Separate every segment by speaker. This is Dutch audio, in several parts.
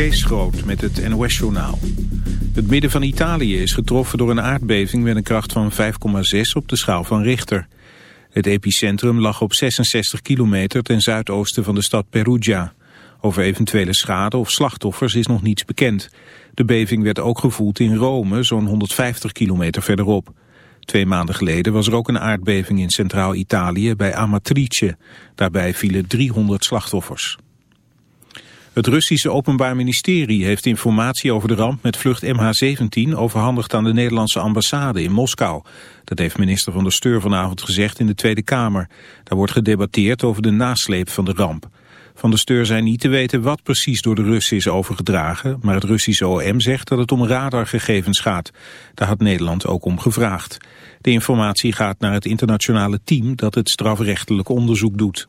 Speaker 1: Kees met het NOS-journaal. Het midden van Italië is getroffen door een aardbeving met een kracht van 5,6 op de schaal van Richter. Het epicentrum lag op 66 kilometer ten zuidoosten van de stad Perugia. Over eventuele schade of slachtoffers is nog niets bekend. De beving werd ook gevoeld in Rome, zo'n 150 kilometer verderop. Twee maanden geleden was er ook een aardbeving in Centraal-Italië bij Amatrice. Daarbij vielen 300 slachtoffers. Het Russische Openbaar Ministerie heeft informatie over de ramp met vlucht MH17 overhandigd aan de Nederlandse ambassade in Moskou. Dat heeft minister van der Steur vanavond gezegd in de Tweede Kamer. Daar wordt gedebatteerd over de nasleep van de ramp. Van der Steur zijn niet te weten wat precies door de Russen is overgedragen, maar het Russische OM zegt dat het om radargegevens gaat. Daar had Nederland ook om gevraagd. De informatie gaat naar het internationale team dat het strafrechtelijk onderzoek doet.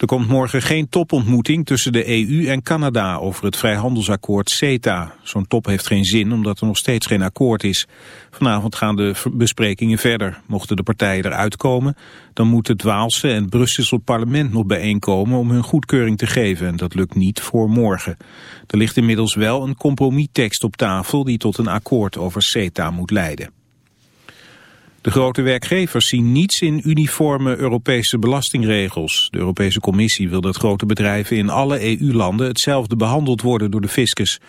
Speaker 1: Er komt morgen geen topontmoeting tussen de EU en Canada over het vrijhandelsakkoord CETA. Zo'n top heeft geen zin omdat er nog steeds geen akkoord is. Vanavond gaan de besprekingen verder. Mochten de partijen eruit komen, dan moet het Waalse en Brusselse parlement nog bijeenkomen om hun goedkeuring te geven. En dat lukt niet voor morgen. Er ligt inmiddels wel een compromistekst op tafel die tot een akkoord over CETA moet leiden. De grote werkgevers zien niets in uniforme Europese belastingregels. De Europese Commissie wil dat grote bedrijven in alle EU-landen hetzelfde behandeld worden door de fiscus.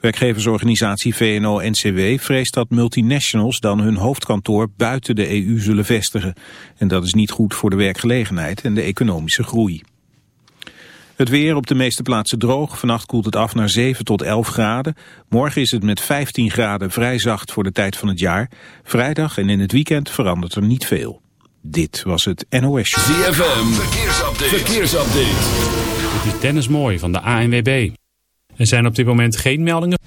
Speaker 1: Werkgeversorganisatie VNO-NCW vreest dat multinationals dan hun hoofdkantoor buiten de EU zullen vestigen. En dat is niet goed voor de werkgelegenheid en de economische groei. Het weer op de meeste plaatsen droog. Vannacht koelt het af naar 7 tot 11 graden. Morgen is het met 15 graden vrij zacht voor de tijd van het jaar. Vrijdag en in het weekend verandert er niet veel. Dit was het NOS.
Speaker 2: ZFM, verkeersupdate. verkeersupdate.
Speaker 3: Dit is Dennis Mooi van de ANWB. Er zijn op dit moment geen meldingen.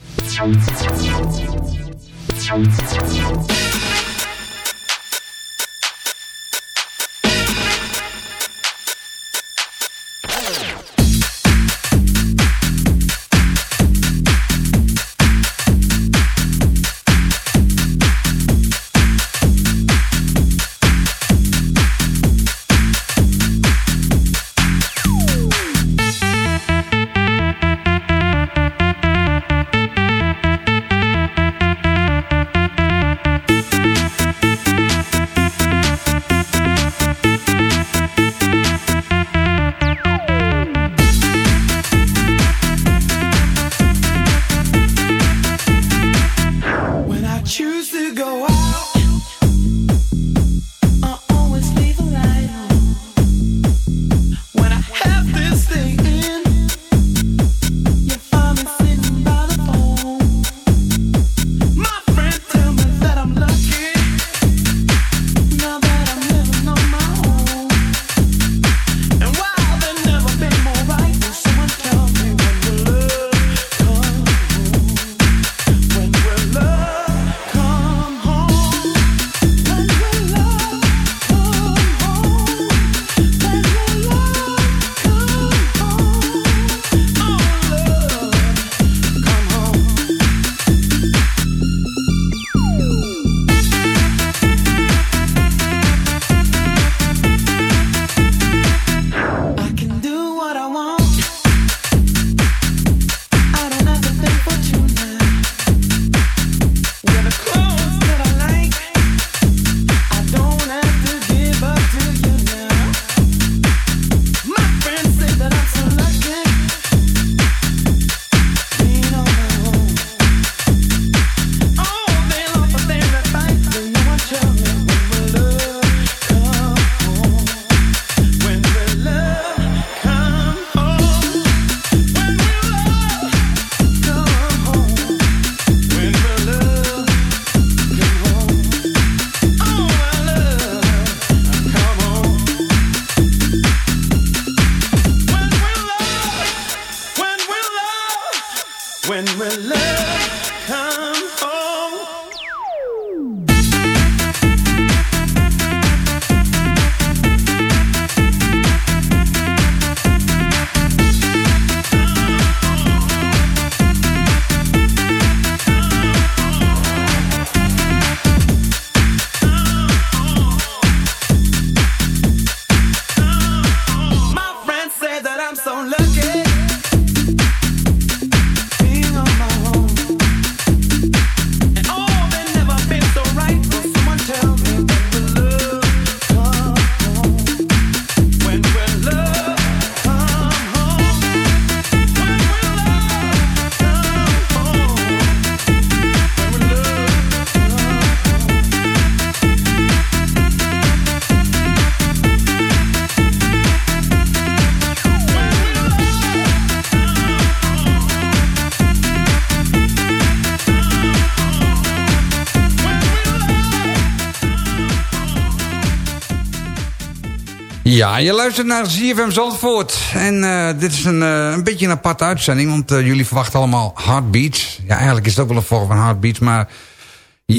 Speaker 4: Ja, je luistert naar ZFM Zandvoort. En uh, dit is een, uh, een beetje een aparte uitzending, want uh, jullie verwachten allemaal heartbeats. Ja, eigenlijk is het ook wel een vorm van heartbeats, maar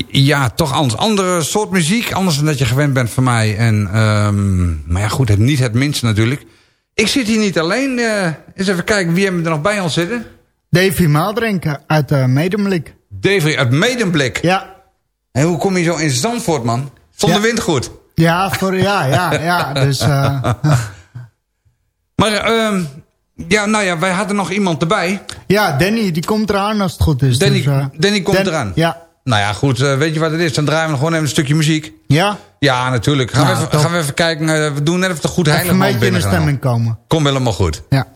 Speaker 4: ja, toch anders. Andere soort muziek, anders dan dat je gewend bent van mij. En, um, maar ja, goed, het, niet het minste natuurlijk. Ik zit hier niet alleen. eens even kijken, wie hebben we er nog bij ons zitten?
Speaker 5: Davy Maaldrenken uit uh, Medemblik.
Speaker 4: Davy uit Medemblik?
Speaker 5: Ja.
Speaker 4: En hoe kom je zo in Zandvoort, man? Zonder ja. windgoed?
Speaker 5: Ja, voor, ja, ja, ja. Dus, uh...
Speaker 4: maar, uh, ja, nou ja, wij hadden nog iemand erbij.
Speaker 5: Ja, Danny, die komt eraan als het goed is.
Speaker 4: Danny,
Speaker 5: dus, uh...
Speaker 4: Danny komt
Speaker 5: Dan,
Speaker 4: eraan?
Speaker 5: Ja.
Speaker 4: Nou ja, goed, weet je wat het is? Dan draaien we gewoon even een stukje muziek.
Speaker 5: Ja?
Speaker 4: Ja, natuurlijk. Gaan, nou, we, even, gaan we even kijken. we doen net even de goed heilige man
Speaker 5: binnen. in de stemming komen.
Speaker 4: Kom helemaal goed.
Speaker 5: Ja.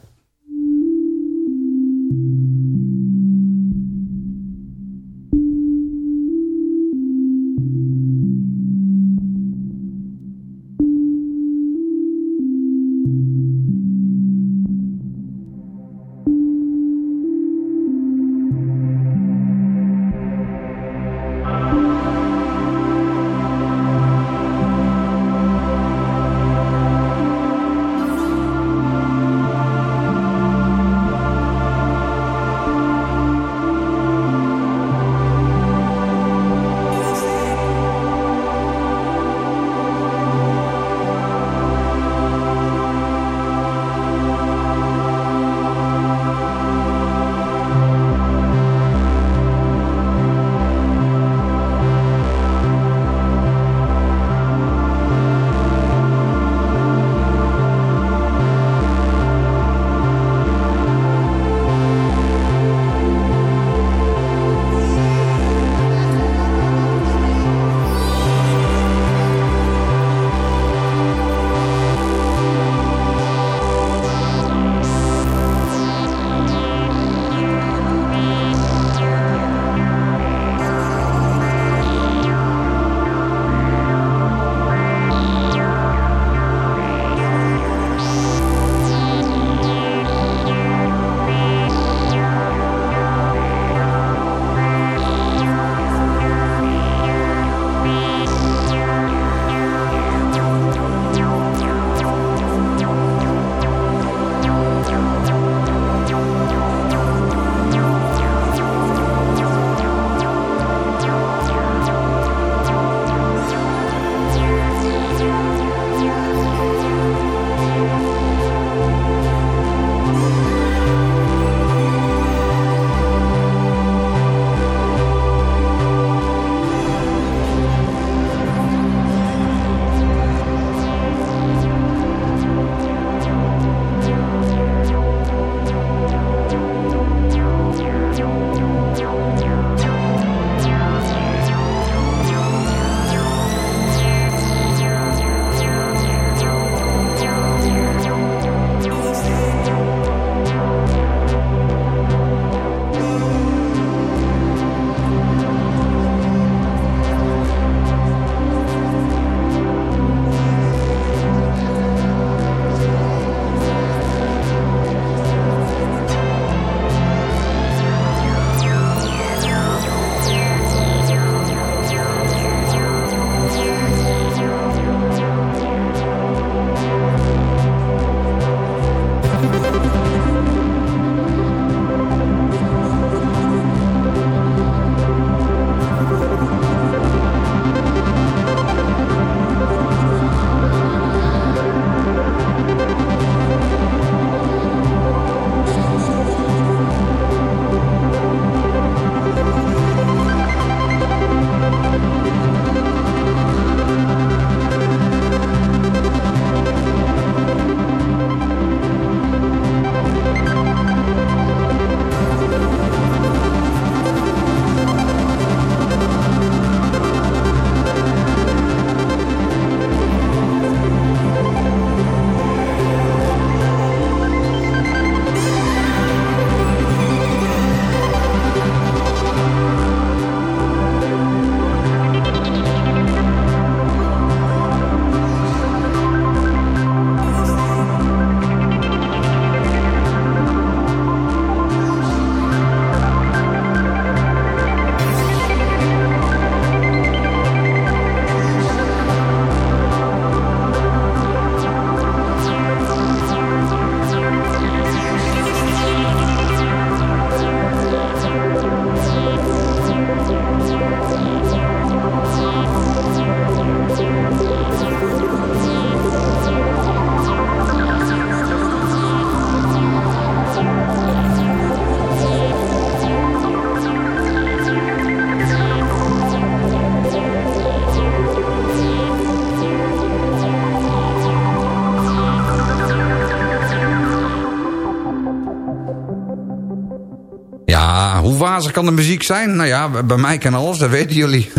Speaker 4: Ja, hoe wazig kan de muziek zijn? Nou ja, bij mij kan alles, dat weten jullie.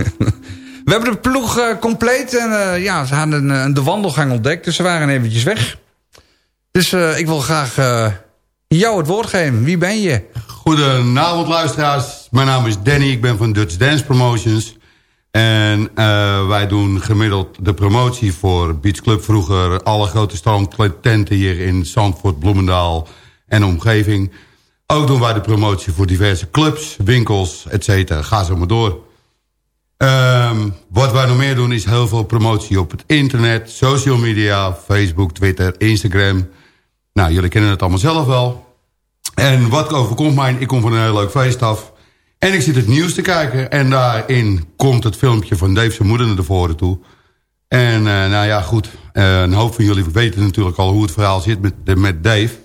Speaker 4: We hebben de ploeg uh, compleet. En uh, ja, ze hadden uh, de wandelgang ontdekt, dus ze waren eventjes weg. Dus ik wil graag jou het woord geven. Wie ben je?
Speaker 6: Goedenavond luisteraars. Mijn naam is Danny, ik ben van Dutch Dance Promotions. En wij doen gemiddeld de promotie voor Beach Club vroeger. Alle grote strandtenten hier in Zandvoort, Bloemendaal en omgeving. Ook doen wij de promotie voor diverse clubs, winkels, et cetera. Ga zo maar door. Um, wat wij nog meer doen is heel veel promotie op het internet, social media, Facebook, Twitter, Instagram. Nou, jullie kennen het allemaal zelf wel. En wat overkomt mij, ik kom van een heel leuk feest af. En ik zit het nieuws te kijken en daarin komt het filmpje van Dave zijn moeder naar voren toe. En uh, nou ja, goed, uh, een hoop van jullie weten natuurlijk al hoe het verhaal zit met, met Dave.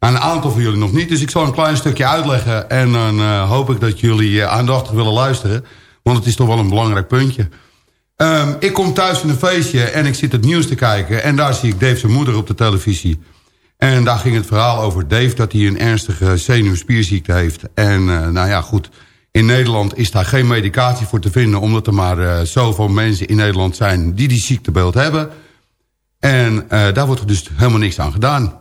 Speaker 6: Een aantal van jullie nog niet, dus ik zal een klein stukje uitleggen. En dan uh, hoop ik dat jullie aandachtig willen luisteren. Want het is toch wel een belangrijk puntje. Um, ik kom thuis van een feestje en ik zit het nieuws te kijken. En daar zie ik Dave zijn moeder op de televisie. En daar ging het verhaal over Dave dat hij een ernstige zenuwspierziekte heeft. En uh, nou ja, goed. In Nederland is daar geen medicatie voor te vinden... omdat er maar zoveel mensen in Nederland zijn die die ziektebeeld hebben. En daar wordt dus helemaal niks aan gedaan.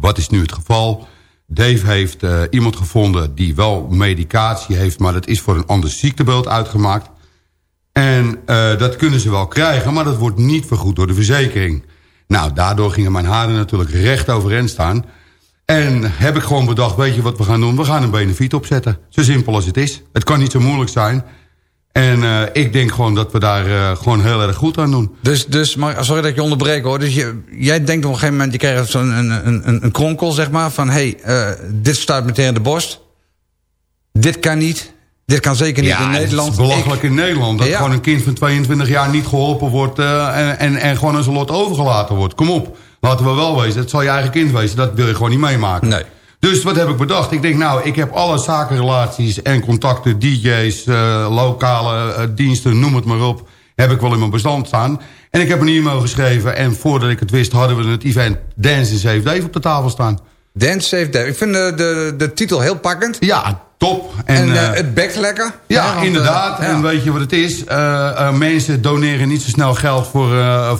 Speaker 6: Wat is nu het geval? Dave heeft uh, iemand gevonden die wel medicatie heeft... maar dat is voor een ander ziektebeeld uitgemaakt. En uh, dat kunnen ze wel krijgen, maar dat wordt niet vergoed door de verzekering. Nou, daardoor gingen mijn haren natuurlijk recht overeind staan. En heb ik gewoon bedacht, weet je wat we gaan doen? We gaan een benefiet opzetten. Zo simpel als het is. Het kan niet zo moeilijk zijn. En uh, ik denk gewoon dat we daar uh, gewoon heel erg goed aan doen.
Speaker 4: Dus, dus maar, sorry dat ik je onderbreek hoor. Dus je, jij denkt op een gegeven moment, je krijgt zo'n een, een, een, een, kronkel zeg maar. Van hé, hey, uh, dit staat meteen in de borst. Dit kan niet. Dit kan zeker niet
Speaker 6: ja,
Speaker 4: in Nederland.
Speaker 6: Het is belachelijk ik, in Nederland. Dat ja. gewoon een kind van 22 jaar niet geholpen wordt. en, en, en gewoon aan zijn lot overgelaten wordt. Kom op, laten we wel wezen. Het zal je eigen kind wezen. Dat wil je gewoon niet meemaken.
Speaker 4: Nee.
Speaker 6: Dus wat heb ik bedacht? Ik denk, nou, ik heb alle zakenrelaties en contacten, DJ's, uh, lokale uh, diensten, noem het maar op, heb ik wel in mijn bestand staan. En ik heb een e-mail geschreven en voordat ik het wist hadden we het event Dance in Dave op de tafel staan.
Speaker 4: Dance Save Dave. Ik vind de, de, de titel heel pakkend.
Speaker 6: Ja, top.
Speaker 4: En, en uh, het bekt lekker.
Speaker 6: Ja, ja want, inderdaad. Ja. En weet je wat het is? Uh, mensen doneren niet zo snel geld voor,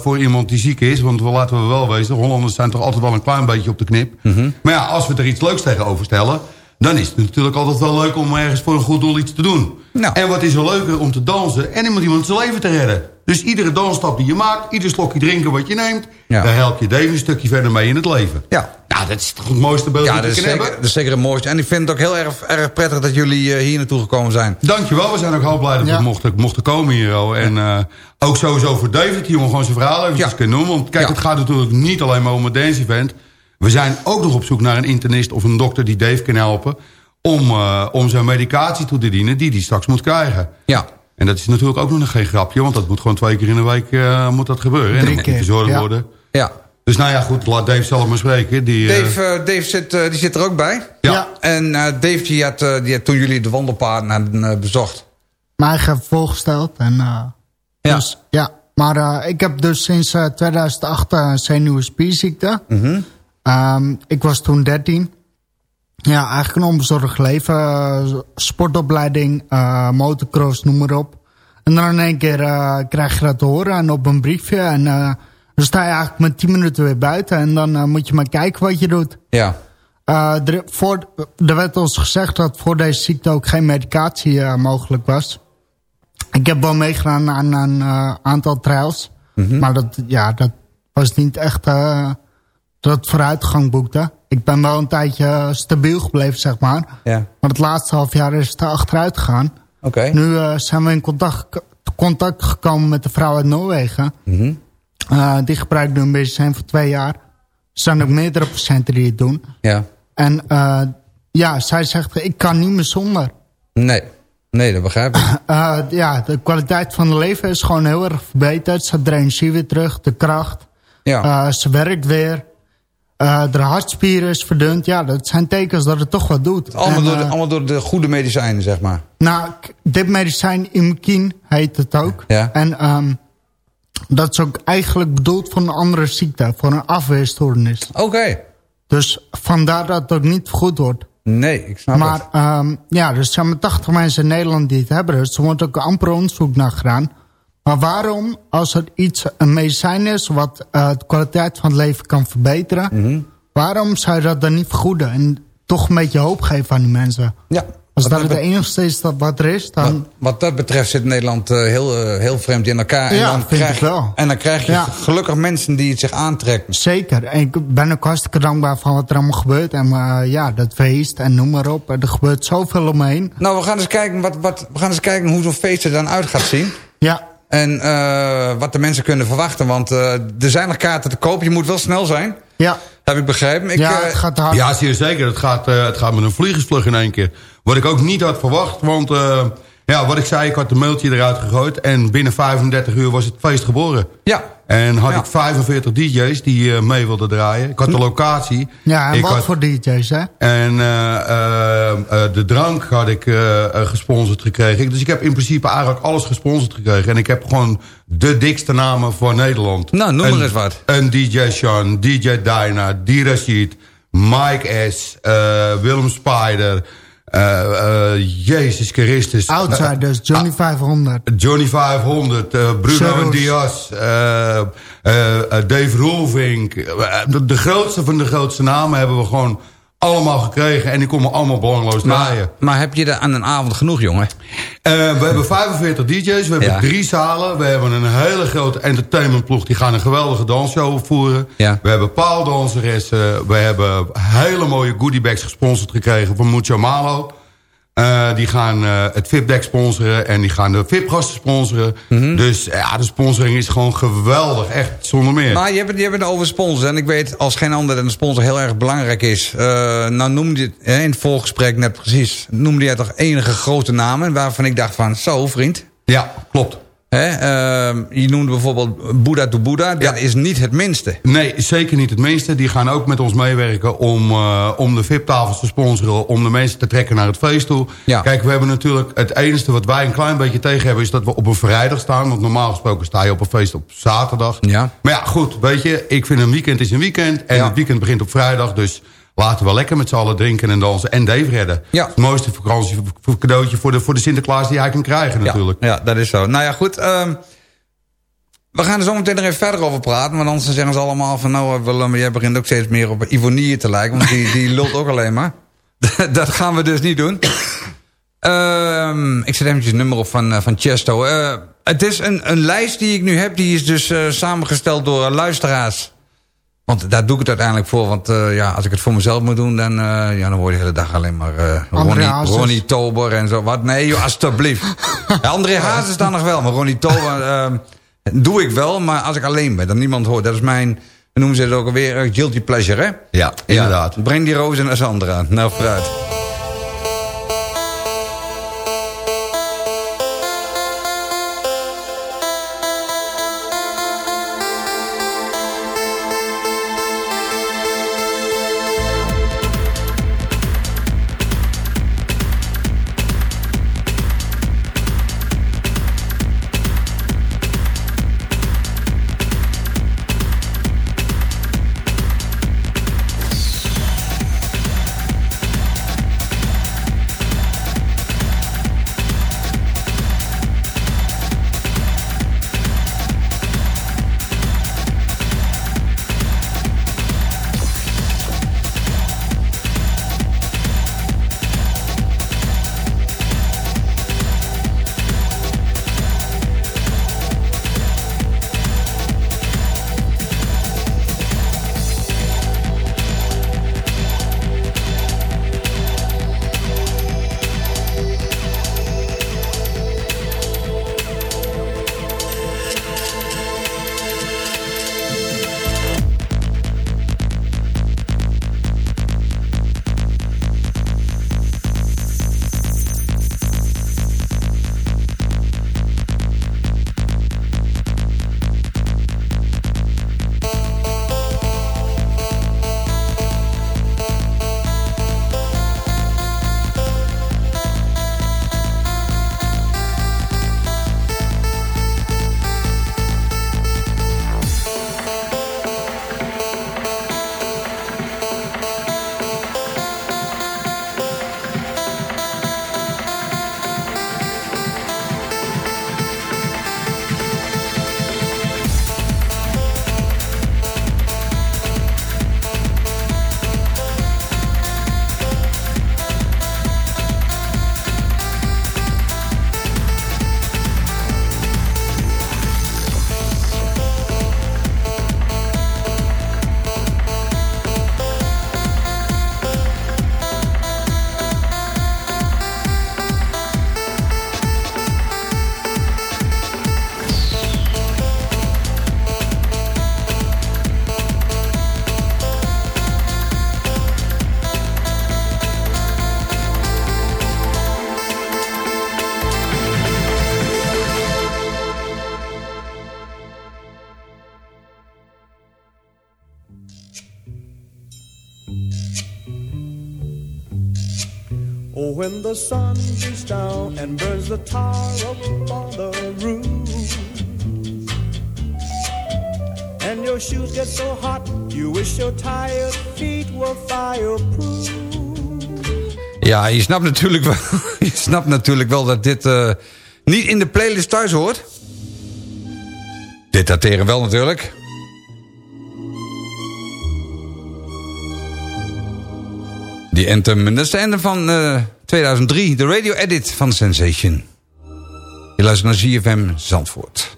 Speaker 6: voor iemand die ziek is. Want we laten we wel wezen, de Hollanders zijn toch altijd wel een klein beetje op de knip.
Speaker 4: Mhm.
Speaker 6: Mm -hmm. Maar ja, als we er iets leuks tegenover stellen... dan is het natuurlijk altijd wel leuk om ergens voor een goed doel iets te doen.
Speaker 4: Nou.
Speaker 6: En wat is er leuker om te dansen en iemand iemand zijn leven te redden. Dus iedere dansstap die je maakt, ieder slokje drinken wat je neemt...
Speaker 4: Ja.
Speaker 6: daar help je Dave een stukje verder mee in het leven.
Speaker 4: Ja.
Speaker 6: Nou, dat is toch het mooiste beeld
Speaker 4: ja,
Speaker 6: dat je kan
Speaker 4: zeker,
Speaker 6: hebben?
Speaker 4: Dat is zeker het mooiste. En ik vind het ook heel erg, erg prettig dat jullie uh, hier naartoe gekomen zijn.
Speaker 6: Dankjewel, we zijn ook heel blij dat
Speaker 5: Ja.
Speaker 6: we mochten, mochten komen hier. oh. En uh, ook sowieso voor Dave, dat die jongen gewoon zijn verhaal eventjes
Speaker 4: Ja.
Speaker 6: kan noemen. Want kijk,
Speaker 4: Ja.
Speaker 6: het gaat natuurlijk niet alleen maar om een dance event. We zijn ook nog op zoek naar een internist of een dokter die Dave kan helpen... om, uh, om zijn medicatie toe te dienen die hij straks moet krijgen.
Speaker 4: Ja.
Speaker 6: En dat is natuurlijk ook nog geen grapje, want dat moet gewoon twee keer in de week uh, moet dat gebeuren. en dat moet verzorgd
Speaker 5: ja.
Speaker 6: worden.
Speaker 4: ja.
Speaker 6: Dus nou ja, goed, laat Dave zelf maar spreken. Die, uh,
Speaker 4: Dave, uh, Dave zit, uh, die zit er ook bij.
Speaker 6: Ja.
Speaker 5: Ja.
Speaker 4: En uh, Dave die had, uh, die had toen jullie de wandelpaden hadden uh, bezocht.
Speaker 5: Mijn eigen voorgesteld. En, uh,
Speaker 4: Ja.
Speaker 5: Dus, ja. Maar uh, ik heb dus sinds uh, 2008 een zenuwspierziekte.
Speaker 4: Mm
Speaker 5: Um, ik was toen 13. Ja, eigenlijk een onbezorgd leven. uh, sportopleiding, uh, motocross, noem maar op. En dan in één keer uh, krijg je dat te horen en op een briefje. En dan sta je eigenlijk met 10 minuten weer buiten. En dan moet je maar kijken wat je doet.
Speaker 4: Ja.
Speaker 5: Er, voor, er werd ons gezegd dat voor deze ziekte ook geen medicatie mogelijk was. Ik heb wel meegedaan aan een aantal trials.
Speaker 4: Mhm.
Speaker 5: Maar dat, ja, dat was niet echt dat vooruitgang boekte. Ik ben wel een tijdje stabiel gebleven, zeg maar.
Speaker 4: Ja.
Speaker 5: Maar het laatste half jaar is het achteruit gegaan.
Speaker 4: Oké. Okay.
Speaker 5: Nu uh, zijn we in contact, contact gekomen met de vrouw uit Noorwegen.
Speaker 4: Mm -hmm.
Speaker 5: uh, die gebruikt nu een medicijn voor twee jaar. Er zijn ook meerdere patiënten die het doen.
Speaker 4: Ja.
Speaker 5: En uh, ja, zij zegt, ik kan niet meer zonder.
Speaker 4: Nee, nee dat begrijp ik.
Speaker 5: Ja, de kwaliteit van het leven is gewoon heel erg verbeterd. Ze heeft de energie weer terug, de kracht.
Speaker 4: Ja.
Speaker 5: Ze werkt weer. Uh, de hartspieren is verdund. Ja, dat zijn tekens dat het toch wat doet.
Speaker 4: Allemaal,
Speaker 5: en,
Speaker 4: door, de, allemaal door de goede medicijnen, zeg maar.
Speaker 5: Nou, dit medicijn Imkin heet het ook.
Speaker 4: Ja.
Speaker 5: En um, dat is ook eigenlijk bedoeld voor een andere ziekte. Voor een afweerstoornis.
Speaker 4: Oké. Okay.
Speaker 5: Dus vandaar dat het ook niet vergoed wordt.
Speaker 4: Nee, ik snap
Speaker 5: maar
Speaker 4: het.
Speaker 5: ehm, ja, dus er zijn maar 80 mensen in Nederland die het hebben. Dus er wordt ook amper onderzoek naar gedaan. Maar waarom, als er iets, een medicijn is... wat eh, de kwaliteit van het leven kan verbeteren...
Speaker 4: Mhm.
Speaker 5: waarom zou je dat dan niet vergoeden? En toch een beetje hoop geven aan die mensen?
Speaker 4: Ja.
Speaker 5: Als dat het enige is dat wat er is, dan...
Speaker 4: Wat, wat dat betreft zit Nederland eh, heel, eh, heel vreemd in elkaar. En
Speaker 5: Ja,
Speaker 4: dan
Speaker 5: vind
Speaker 4: krijg,
Speaker 5: ik wel.
Speaker 4: En dan krijg je
Speaker 5: Ja.
Speaker 4: gelukkig mensen die het zich aantrekken.
Speaker 5: Zeker. En ik ben ook hartstikke dankbaar van wat er allemaal gebeurt. En eh, ja, dat feest en noem maar op. Er gebeurt zoveel omheen.
Speaker 4: Nou, we gaan eens kijken, wat, wat, we gaan eens kijken hoe zo'n feest er dan uit gaat zien.
Speaker 5: Ja,
Speaker 4: En eh, wat de mensen kunnen verwachten. Want eh, er zijn nog kaarten te koop. Je moet wel snel zijn.
Speaker 5: ja.
Speaker 4: Heb ik begrepen. Ik,
Speaker 5: ja
Speaker 4: eh,
Speaker 5: het gaat hard.
Speaker 6: Ja, zeer zeker. Het gaat, eh, het gaat met een vliegensvlug in één keer. Wat ik ook niet had verwacht, want eh, ja, wat ik zei, ik had een mailtje eruit gegooid... en binnen 35 uur was het feest geboren.
Speaker 4: ja.
Speaker 6: En had
Speaker 4: Ja.
Speaker 6: ik 45 DJ's die eh, mee wilden draaien. Ik had de locatie.
Speaker 5: Ja, en
Speaker 6: ik
Speaker 5: wat
Speaker 6: had-
Speaker 5: voor DJ's, hè?
Speaker 6: En eh, eh, de drank had ik gesponsord gekregen. Dus ik heb in principe eigenlijk alles gesponsord gekregen. En ik heb gewoon de dikste namen voor Nederland.
Speaker 4: Nou, noem maar
Speaker 6: Een-
Speaker 4: eens wat.
Speaker 6: Een DJ Sean, DJ Dyna, D-Rashid, Mike S, Willem Spider... eh, eh, Jezus Christus.
Speaker 5: Outsiders,
Speaker 6: Ah.
Speaker 5: Johnny 500.
Speaker 6: Johnny 500, eh, Bruno en Diaz, Dave Roelvink. De grootste van de grootste namen hebben we gewoon allemaal gekregen. En die komen allemaal belangloos draaien.
Speaker 4: Maar, maar heb je er aan een avond genoeg, jongen?
Speaker 6: Eh, we hebben 45 DJ's, we hebben
Speaker 4: Ja.
Speaker 6: drie zalen. We hebben een hele grote entertainmentploeg. Die gaan een geweldige dansshow voeren.
Speaker 4: Ja.
Speaker 6: We hebben paaldanseressen. We hebben hele mooie goodiebags gesponsord gekregen van Mucho Malo. Eh, die gaan eh, het VIP-deck sponsoren en die gaan de VIP-gasten sponsoren.
Speaker 4: Mhm.
Speaker 6: Dus ja, de sponsoring is gewoon geweldig. Echt, zonder meer.
Speaker 4: Maar je hebt, het- je hebt het over sponsors. En ik weet als geen ander dat een sponsor heel erg belangrijk is. Eh, nou noemde je het, in het voorgesprek net precies... noemde jij toch enige grote namen... waarvan ik dacht van, zo vriend...
Speaker 6: Ja, klopt.
Speaker 4: Hè, ehm, je noemde bijvoorbeeld Buddha to Buddha. Dat
Speaker 6: Ja.
Speaker 4: is niet het minste.
Speaker 6: Nee, zeker niet het minste. Die gaan ook met ons meewerken om, eh, om de VIP-tafels te sponsoren... om de mensen te trekken naar het feest toe.
Speaker 4: Ja.
Speaker 6: Kijk, we hebben natuurlijk... Het enige wat wij een klein beetje tegen hebben... is dat we op een vrijdag staan. Want normaal gesproken sta je op een feest op zaterdag.
Speaker 4: Ja.
Speaker 6: Maar ja, goed, weet je... Ik vind een weekend is een weekend. En het weekend begint op vrijdag. Dus laten we lekker met z'n allen drinken en dansen. En Dave redden.
Speaker 4: Ja.
Speaker 6: Het mooiste vakantie, cadeautje voor de, voor de Sinterklaas die hij kan krijgen natuurlijk.
Speaker 4: Ja, ja, dat is zo. Nou ja, goed. ehm, we gaan er zo meteen nog even verder over praten. Want anders zeggen ze allemaal van... nou Willem, jij begint ook steeds meer op Ivonie te lijken. Want die, die lult ook alleen maar. dat gaan we dus niet doen. Ehm, ik zet eventjes het nummer op van, eh, van Chesto. Eh, het is een, een lijst die ik nu heb. Die is dus eh, samengesteld door eh, luisteraars. Want daar doe ik het uiteindelijk voor. Want eh, ja, als ik het voor mezelf moet doen... dan, eh, ja, dan hoor je de hele dag alleen maar eh, Ronnie. Ronnie Tober en zo. Wat? Nee, joh, alstublieft. Ja, André Hazes dan nog wel. Maar Ronnie Tober eh, doe ik wel. Maar als ik alleen ben, dan niemand hoort. Dat is mijn, noemen ze het ook alweer, guilty pleasure, hè?
Speaker 6: Ja, inderdaad.
Speaker 4: Ja, breng die rozen naar Sandra. Nou, vooruit.
Speaker 7: The sun beats down and burns the tar up on the roof. And your shoes get so hot, you wish your tired feet were fireproof.
Speaker 4: Ja, je snapt natuurlijk wel, je snapt natuurlijk wel dat dit uh, niet in de playlist thuis hoort. Dit dateren wel natuurlijk. Die anthem, dat is de anthem van uh, 2003, de radio edit van Sensation. Je luistert naar ZFM Zandvoort.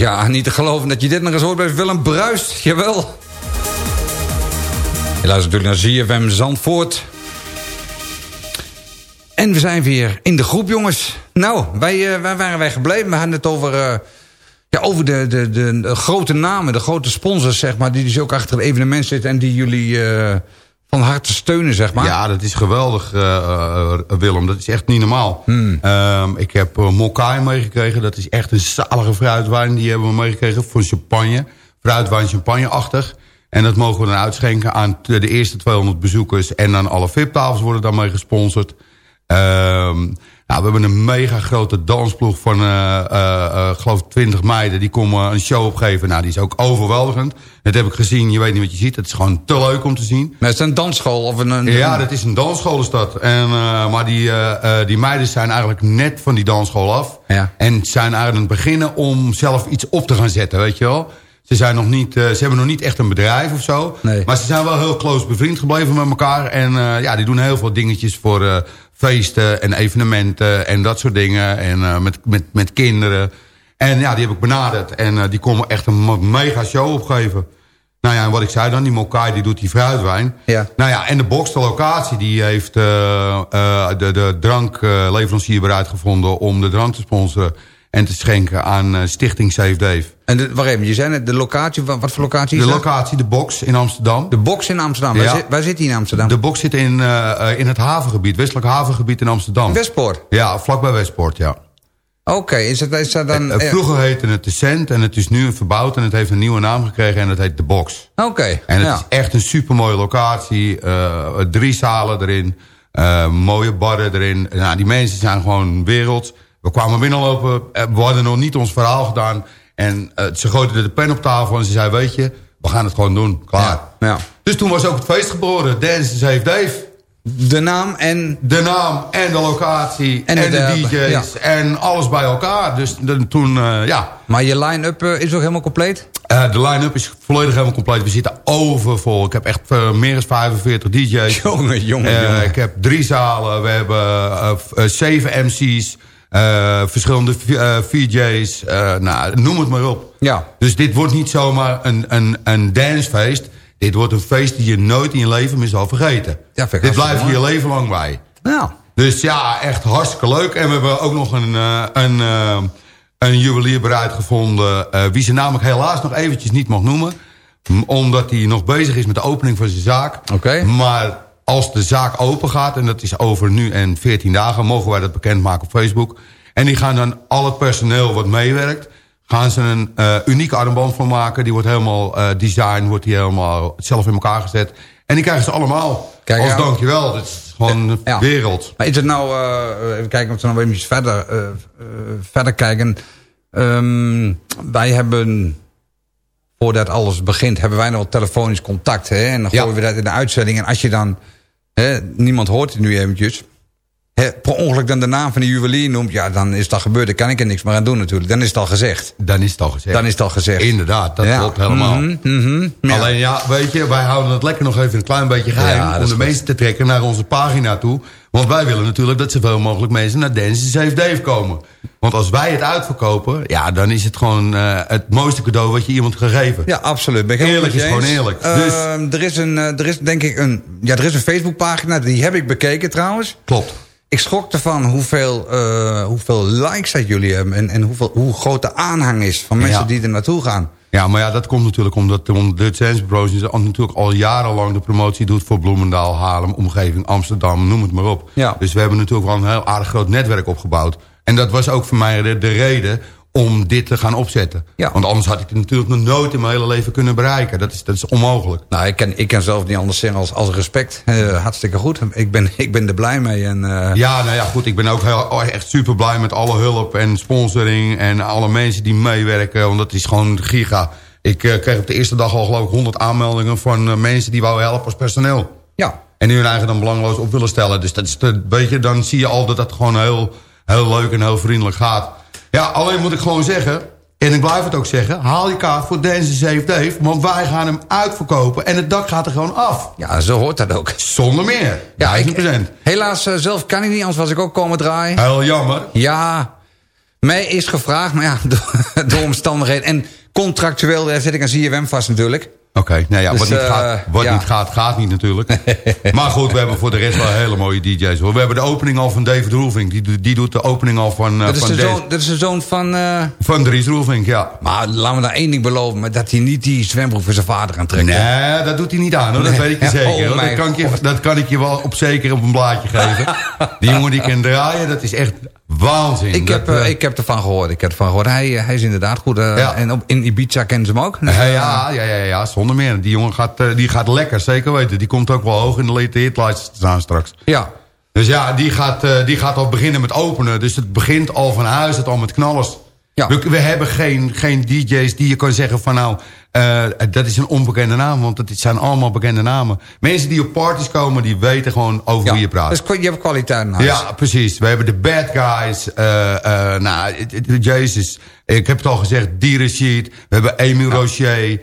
Speaker 4: Ja, niet te geloven dat je dit nog eens hoort bij Willem Bruist. Jawel. Luistert natuurlijk naar ZFM Zandvoort. En we zijn weer in de groep, jongens. Nou, wij, uh, waar waren wij gebleven? We hadden het over, uh, ja, over de, de, de, grote namen, de grote sponsors, zeg maar... die dus ook achter het evenement zitten en die jullie... Uh, van harte steunen, zeg maar.
Speaker 6: Ja, dat is geweldig, uh, uh, Willem. Dat is echt niet normaal.
Speaker 4: Hmm.
Speaker 6: Um, ik heb uh, Mokai meegekregen. Dat is echt een zalige fruitwijn. Die hebben we meegekregen voor champagne. Fruitwijn champagne-achtig. En dat mogen we dan uitschenken aan de eerste 200 bezoekers. En dan alle VIP-tafels worden daarmee gesponsord. Um, nou, we hebben een mega grote dansploeg van, uh, uh, geloof 20 meiden. Die komen een show opgeven. Nou, die is ook overweldigend. Dat heb ik gezien. Je weet niet wat je ziet. Het is gewoon te leuk om te zien.
Speaker 4: Maar het is een dansschool? Of een, een...
Speaker 6: Ja, dat is een dansschool is dat. En, uh, maar die, die meiden zijn eigenlijk net van die dansschool af.
Speaker 4: Ja.
Speaker 6: En zijn eigenlijk beginnen om zelf iets op te gaan zetten, weet je wel. Ze, zijn nog niet, ze hebben nog niet echt een bedrijf of zo.
Speaker 4: Nee.
Speaker 6: Maar ze zijn wel heel close bevriend gebleven met elkaar. En ja, die doen heel veel dingetjes voor feesten en evenementen en dat soort dingen. En uh, met, met, met kinderen. En ja, die heb ik benaderd. En uh, die kon me echt een mega show opgeven. Nou ja, en wat ik zei dan, die Mokai die doet die fruitwijn.
Speaker 4: Ja.
Speaker 6: Nou ja, en de box, de locatie, die heeft uh, uh, de, de drankleverancier bereid gevonden... om de drank te sponsoren en te schenken aan Stichting Save Dave.
Speaker 4: En de, wacht even, je zei net, de locatie, wat, wat voor locatie is
Speaker 6: De
Speaker 4: dat?
Speaker 6: locatie, de box in Amsterdam.
Speaker 4: De box in Amsterdam,
Speaker 6: Ja.
Speaker 4: waar, zit, waar zit die in Amsterdam?
Speaker 6: De box zit in, uh, in het havengebied, westelijk havengebied in Amsterdam.
Speaker 4: Westpoort?
Speaker 6: Ja, vlakbij Westpoort, ja.
Speaker 4: Oké, is, het, is dat dan...
Speaker 6: Vroeger heette het de Cent en het is nu verbouwd en het heeft een nieuwe naam gekregen en het heet de Box.
Speaker 4: Oké,
Speaker 6: En het
Speaker 4: ja.
Speaker 6: is echt een supermooie locatie. Uh, drie zalen erin. Uh, mooie barren erin. Nou, die mensen zijn gewoon werelds. We kwamen binnenlopen. We hadden nog niet ons verhaal gedaan. En uh, ze gooiden de pen op tafel en ze zei... weet je, we gaan het gewoon doen. Klaar.
Speaker 4: Ja, ja.
Speaker 6: Dus toen was ook het feest geboren. Dance Save Dave.
Speaker 4: De naam en...
Speaker 6: De naam en de locatie en,
Speaker 4: En
Speaker 6: de,
Speaker 4: de-
Speaker 6: DJ's
Speaker 4: ja.
Speaker 6: en alles bij elkaar. Dus de- toen, uh, ja...
Speaker 4: Maar je line-up uh, is ook helemaal compleet?
Speaker 6: Uh, de line-up is volledig helemaal compleet. We zitten overvol. Ik heb echt meer dan 45 DJ's.
Speaker 4: Jongen, jongen, jongen.
Speaker 6: Ik heb drie zalen. We hebben zeven MC's. Uh, verschillende uh, VJ's. Uh, nou, noem het maar op.
Speaker 4: Ja.
Speaker 6: Dus dit wordt niet zomaar een, een, een dancefeest. Dit wordt een feest die je nooit in je leven meer zal vergeten.
Speaker 4: Ja,
Speaker 6: dit blijft je leven lang bij.
Speaker 4: Ja.
Speaker 6: Dus ja, echt hartstikke leuk. En we hebben ook nog een, een, een juwelier bereid gevonden... Wie naam ik helaas nog eventjes niet mag noemen. Omdat hij nog bezig is met de opening van zijn zaak.
Speaker 4: Oké.
Speaker 6: Maar als de zaak open gaat, en dat is over nu en 14 dagen... mogen wij dat bekendmaken op Facebook. En die gaan dan al het personeel wat meewerkt... gaan ze een uh, unieke armband van maken. Die wordt helemaal uh, design, wordt die helemaal zelf in elkaar gezet. En die krijgen ze allemaal.
Speaker 4: Kijk,
Speaker 6: als
Speaker 4: ja.
Speaker 6: dankjewel. Dat is gewoon
Speaker 4: Ja.
Speaker 6: wereld.
Speaker 4: Maar is het nou... Uh, even kijken of we nog even verder, verder kijken. Um, wij hebben... Voordat alles begint, hebben wij nog telefonisch contact. Hè? En dan
Speaker 6: Ja.
Speaker 4: gooien we dat in de uitzending. En als je dan... Niemand hoort het nu eventjes. Per ongeluk dan de naam van de juwelier noemt... ja, dan is dat gebeurd. Daar kan ik er niks meer aan doen natuurlijk. Dan is het al gezegd.
Speaker 6: Dan is het al gezegd.
Speaker 4: Dan is het al gezegd.
Speaker 6: Inderdaad, dat
Speaker 4: Ja.
Speaker 6: klopt helemaal.
Speaker 4: Mhm, mhm. Ja.
Speaker 6: Alleen ja, weet je, wij houden het lekker nog even een klein beetje geheim...
Speaker 4: Ja,
Speaker 6: om de mensen te trekken naar onze pagina toe. Want wij willen natuurlijk dat zoveel mogelijk mensen naar Dance Save Dave komen. Want als wij het uitverkopen, ja, dan is het gewoon uh, het mooiste cadeau wat je iemand kan geven.
Speaker 4: Ja, absoluut. Ben ik
Speaker 6: Eerlijk is gewoon eerlijk.
Speaker 4: Ehm,
Speaker 6: Dus-
Speaker 4: er is een, eh, er is denk ik een, ja, er is een Facebookpagina, die heb ik bekeken trouwens.
Speaker 6: Klopt.
Speaker 4: Ik schrok ervan hoeveel, eh, hoeveel likes dat jullie hebben en, en hoeveel, hoe groot de aanhang is van mensen
Speaker 6: Ja.
Speaker 4: die er naartoe gaan.
Speaker 6: Ja, maar ja, dat komt natuurlijk omdat de Dance Promotions natuurlijk al jarenlang de promotie doet voor Bloemendaal, Haarlem, omgeving, Amsterdam, noem het maar op.
Speaker 4: Ja.
Speaker 6: Dus we hebben natuurlijk wel een heel aardig groot netwerk opgebouwd. En dat was ook voor mij de, de reden om dit te gaan opzetten.
Speaker 4: Ja.
Speaker 6: Want anders had ik het natuurlijk nog nooit in mijn hele leven kunnen bereiken. Dat is, dat is onmogelijk.
Speaker 4: Nou, ik kan, ik kan zelf niet anders zeggen als, als respect. Eh, hartstikke goed. Ik ben, ik ben er blij mee. En, eh,
Speaker 6: Ja, nou ja, goed. Ik ben ook heel, echt super blij met alle hulp en sponsoring... en alle mensen die meewerken, want dat is gewoon giga. Ik uh, kreeg op de eerste dag al geloof ik 100 aanmeldingen... van mensen die wou helpen als personeel.
Speaker 4: ja.
Speaker 6: En die hun eigen dan belangloos op willen stellen. Dus dat is de, weet je, dan zie je al dat dat gewoon heel, heel leuk en heel vriendelijk gaat. Ja, alleen moet ik gewoon zeggen... en ik blijf het ook zeggen... haal je kaart voor Dance Save Dave... want wij gaan hem uitverkopen en het dak gaat er gewoon af.
Speaker 4: ja, zo hoort dat ook.
Speaker 6: Zonder meer. Ja,
Speaker 4: ik,
Speaker 6: 1000%.
Speaker 4: helaas uh, zelf kan ik niet, anders was ik ook komen draaien.
Speaker 6: Heel jammer.
Speaker 4: Ja, mij is gevraagd, maar ja, door, door omstandigheden. En contractueel, daar zit ik aan ZFM vast natuurlijk.
Speaker 6: Oké, okay, nou ja,
Speaker 4: Dus,
Speaker 6: wat, niet,
Speaker 4: uh,
Speaker 6: gaat, wat
Speaker 4: ja.
Speaker 6: niet gaat, gaat niet natuurlijk. maar goed, we hebben voor de rest wel hele mooie DJ's. Hoor. We hebben de opening al van David Roelvink. Die, die doet de opening al van... Uh,
Speaker 4: dat, is
Speaker 6: van,
Speaker 4: de zoon, dat is de zoon van... Uh...
Speaker 6: Van Dries Roelvink, ja.
Speaker 4: Maar laten we daar één ding beloven. Maar dat hij niet die zwembroek voor zijn vader gaat trekken.
Speaker 6: Nee, dat doet hij niet aan hoor. Dat
Speaker 4: Nee.
Speaker 6: weet ik je zeker.
Speaker 4: Oh,
Speaker 6: hoor. dat, kan ik je, dat kan ik je wel op zeker op een blaadje geven. die jongen die kan draaien, dat is echt waanzin.
Speaker 4: Ik heb, uh, ik heb ervan gehoord. Ik heb ervan gehoord. Hij, hij is inderdaad goed.
Speaker 6: Ja.
Speaker 4: En op, in Ibiza kennen ze hem ook.
Speaker 6: ja, ja, ja, ja, ja, zonder meer. Die jongen gaat, die gaat lekker, zeker weten. Die komt ook wel hoog in de late hitlijst te staan straks.
Speaker 4: Ja.
Speaker 6: Dus ja, die gaat, uh, die gaat al beginnen met openen. Dus het begint al van huis, het al met knallers.
Speaker 4: Ja.
Speaker 6: We, we, hebben geen, geen DJ's die je kan zeggen van nou, uh, dat is een onbekende naam. Want het zijn allemaal bekende namen. Mensen die op parties komen, die weten gewoon over
Speaker 4: ja.
Speaker 6: wie je praat.
Speaker 4: Dus je hebt kwaliteit in huis.
Speaker 6: Ja, precies. We hebben de bad guys. Uh, uh, nou, Jezus. Ik heb het al gezegd. D-Rashid. We hebben Amy ja. Rocher.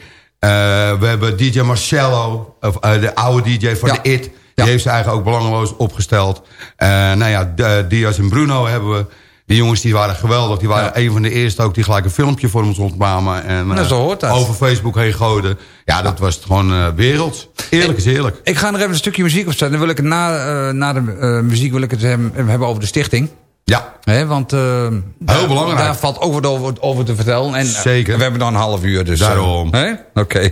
Speaker 6: We hebben DJ Marcello. Of, de oude DJ van
Speaker 4: ja.
Speaker 6: de IT. Die heeft ze eigenlijk ook belangeloos opgesteld. nou ja, Diaz en Bruno hebben we. Die jongens die waren geweldig. Die waren
Speaker 4: Ja.
Speaker 6: een van de eerste ook die gelijk een filmpje voor ons ontnamen. En
Speaker 4: Nou,
Speaker 6: eh,
Speaker 4: zo hoort dat.
Speaker 6: over Facebook heen gooiden. Ja, dat was gewoon eh wereld. Eerlijk is eerlijk.
Speaker 4: Ik ga nog even een stukje muziek opzetten. Dan wil ik het na, eh, na de muziek wil ik het hem- hebben over de stichting.
Speaker 6: Ja,
Speaker 4: Hè, want eh, daar,
Speaker 6: belangrijk.
Speaker 4: daar valt ook wat over, over te vertellen. En,
Speaker 6: Zeker.
Speaker 4: We hebben dan een half uur. Dus,
Speaker 6: Daarom.
Speaker 4: hè? Oké.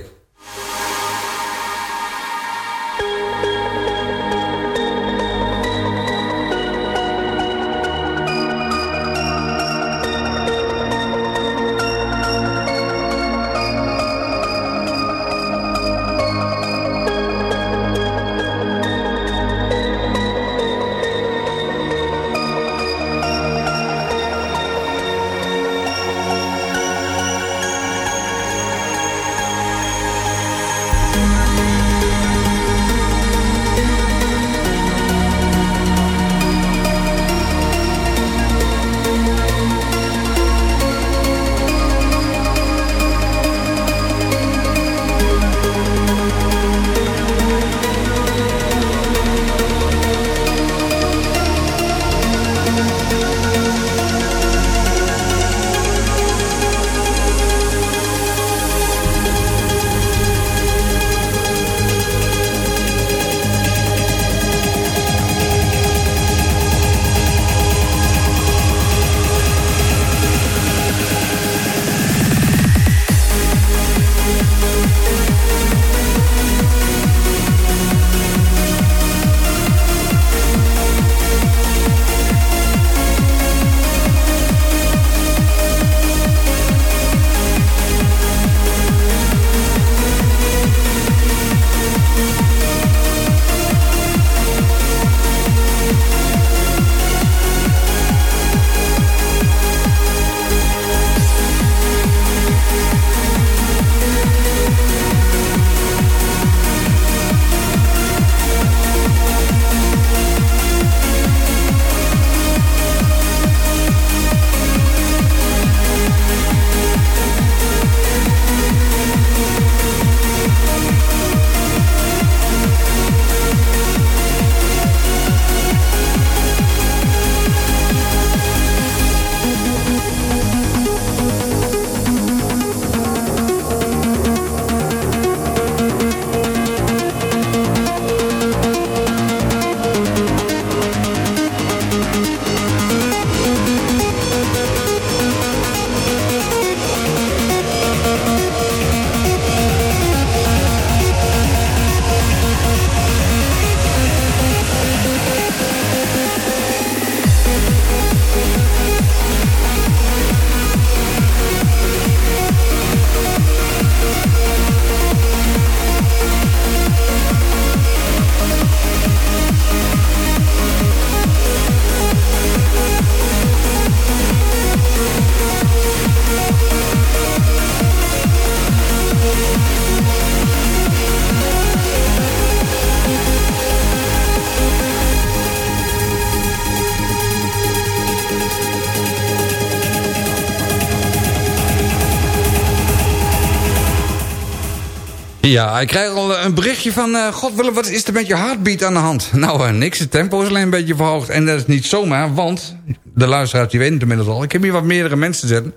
Speaker 4: Ja, ik krijg al eh, een berichtje van... eh, God Willem, wat is er met je heartbeat aan de hand? Nou, eh, niks. Het tempo is alleen een beetje verhoogd. En dat is niet zomaar, want... De luisteraars die weten het inmiddels al. Ik heb hier wat meerdere mensen zitten.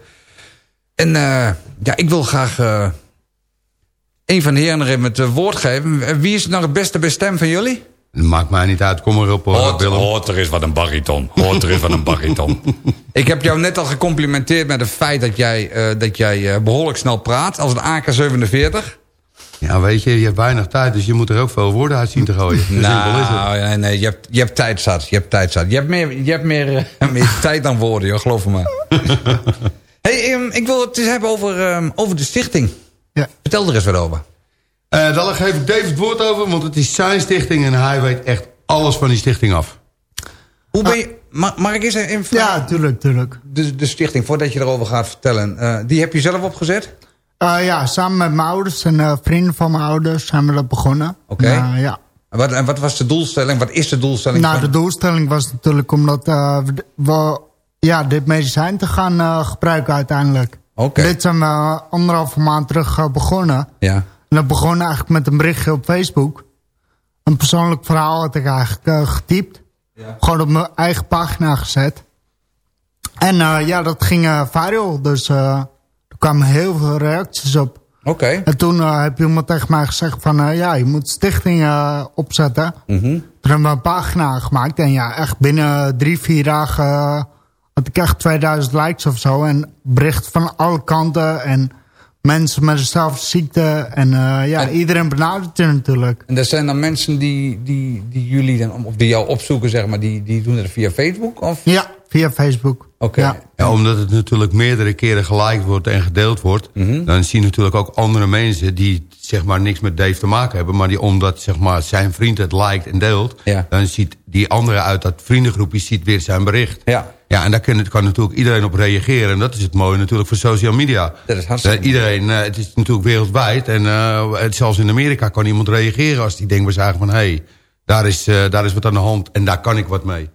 Speaker 4: En eh, ja, ik wil graag... eh, een van de heren even het woord geven. Wie is nou het beste bij stem van jullie?
Speaker 6: Maakt mij niet uit, kom erop hoor,
Speaker 4: Hoort,
Speaker 6: Willem.
Speaker 4: hoort er is wat een bariton. Hoort er is wat een bariton. ik heb jou net al gecomplimenteerd met het feit dat jij, eh, dat jij eh, behoorlijk snel praat. Als een AK-47.
Speaker 6: Ja, weet je, je hebt weinig tijd, dus je moet er ook veel woorden uit zien te gooien. Zo simpel is het.
Speaker 4: Nou, nee, nee, je hebt, je hebt tijd zat. Je hebt tijd zat. Je hebt meer, je hebt meer, eh, meer tijd dan woorden, joh, geloof me. hey, ehm, ik wil het eens hebben over, ehm, over de stichting.
Speaker 5: Ja.
Speaker 4: Vertel er eens wat over.
Speaker 6: Eh, dan geef ik David het woord over, want het is zijn stichting en hij weet echt alles van die stichting af.
Speaker 4: Hoe ben je... Mag, mag ik eens even vragen?
Speaker 5: Ja, tuurlijk, tuurlijk.
Speaker 4: De, de stichting, voordat je erover gaat vertellen. eh, die heb je zelf opgezet?
Speaker 5: Eh, ja, samen met mijn ouders en eh, vrienden van mijn ouders zijn we dat begonnen.
Speaker 4: Oké.
Speaker 5: Nou, ja.
Speaker 4: En Wat, en wat was de doelstelling? Wat is de doelstelling?
Speaker 5: Nou,
Speaker 4: van-
Speaker 5: de doelstelling was natuurlijk omdat eh, we, ja, dit medicijn te gaan gebruiken uiteindelijk.
Speaker 4: Oké.
Speaker 5: Dit zijn we anderhalve maand terug begonnen.
Speaker 4: Ja.
Speaker 5: En dat begon eigenlijk met een berichtje op Facebook. Een persoonlijk verhaal had ik eigenlijk getypt.
Speaker 4: Ja.
Speaker 5: Gewoon op mijn eigen pagina gezet. En ja, dat ging viral. Dus kwamen heel veel reacties op.
Speaker 4: Oké.
Speaker 5: En toen heb iemand tegen mij gezegd van... ja, je moet stichting opzetten.
Speaker 4: Mhm.
Speaker 5: Toen hebben we een pagina gemaakt. En ja, echt binnen drie, vier dagen... had ik echt 2000 likes of zo. En bericht van alle kanten. En mensen met dezelfde ziekte. En ja,
Speaker 4: En-
Speaker 5: iedereen benadert je natuurlijk.
Speaker 4: En dat zijn dan mensen die, die, die jullie dan, of die jou opzoeken, zeg maar, die, die doen dat via Facebook? Of?
Speaker 5: Ja, via Facebook.
Speaker 4: Oké.
Speaker 5: Ja.
Speaker 6: Ja, omdat het natuurlijk meerdere keren geliked wordt en gedeeld wordt...
Speaker 4: Mhm.
Speaker 6: dan zien natuurlijk ook andere mensen die zeg maar niks met Dave te maken hebben... maar die omdat zeg maar, zijn vriend het liked en deelt...
Speaker 4: Ja.
Speaker 6: dan ziet die andere uit dat vriendengroepje ziet weer zijn bericht.
Speaker 4: Ja.
Speaker 6: Ja, en daar kan, kan natuurlijk iedereen op reageren. En dat is het mooie natuurlijk voor social media.
Speaker 4: Dat is hartstikke
Speaker 6: Eh, Iedereen, eh, het is natuurlijk wereldwijd. En eh, het, zelfs in Amerika kan iemand reageren als die denkt bij van... hé, hey, daar, is, eh, daar is wat aan de hand en daar kan ik wat mee.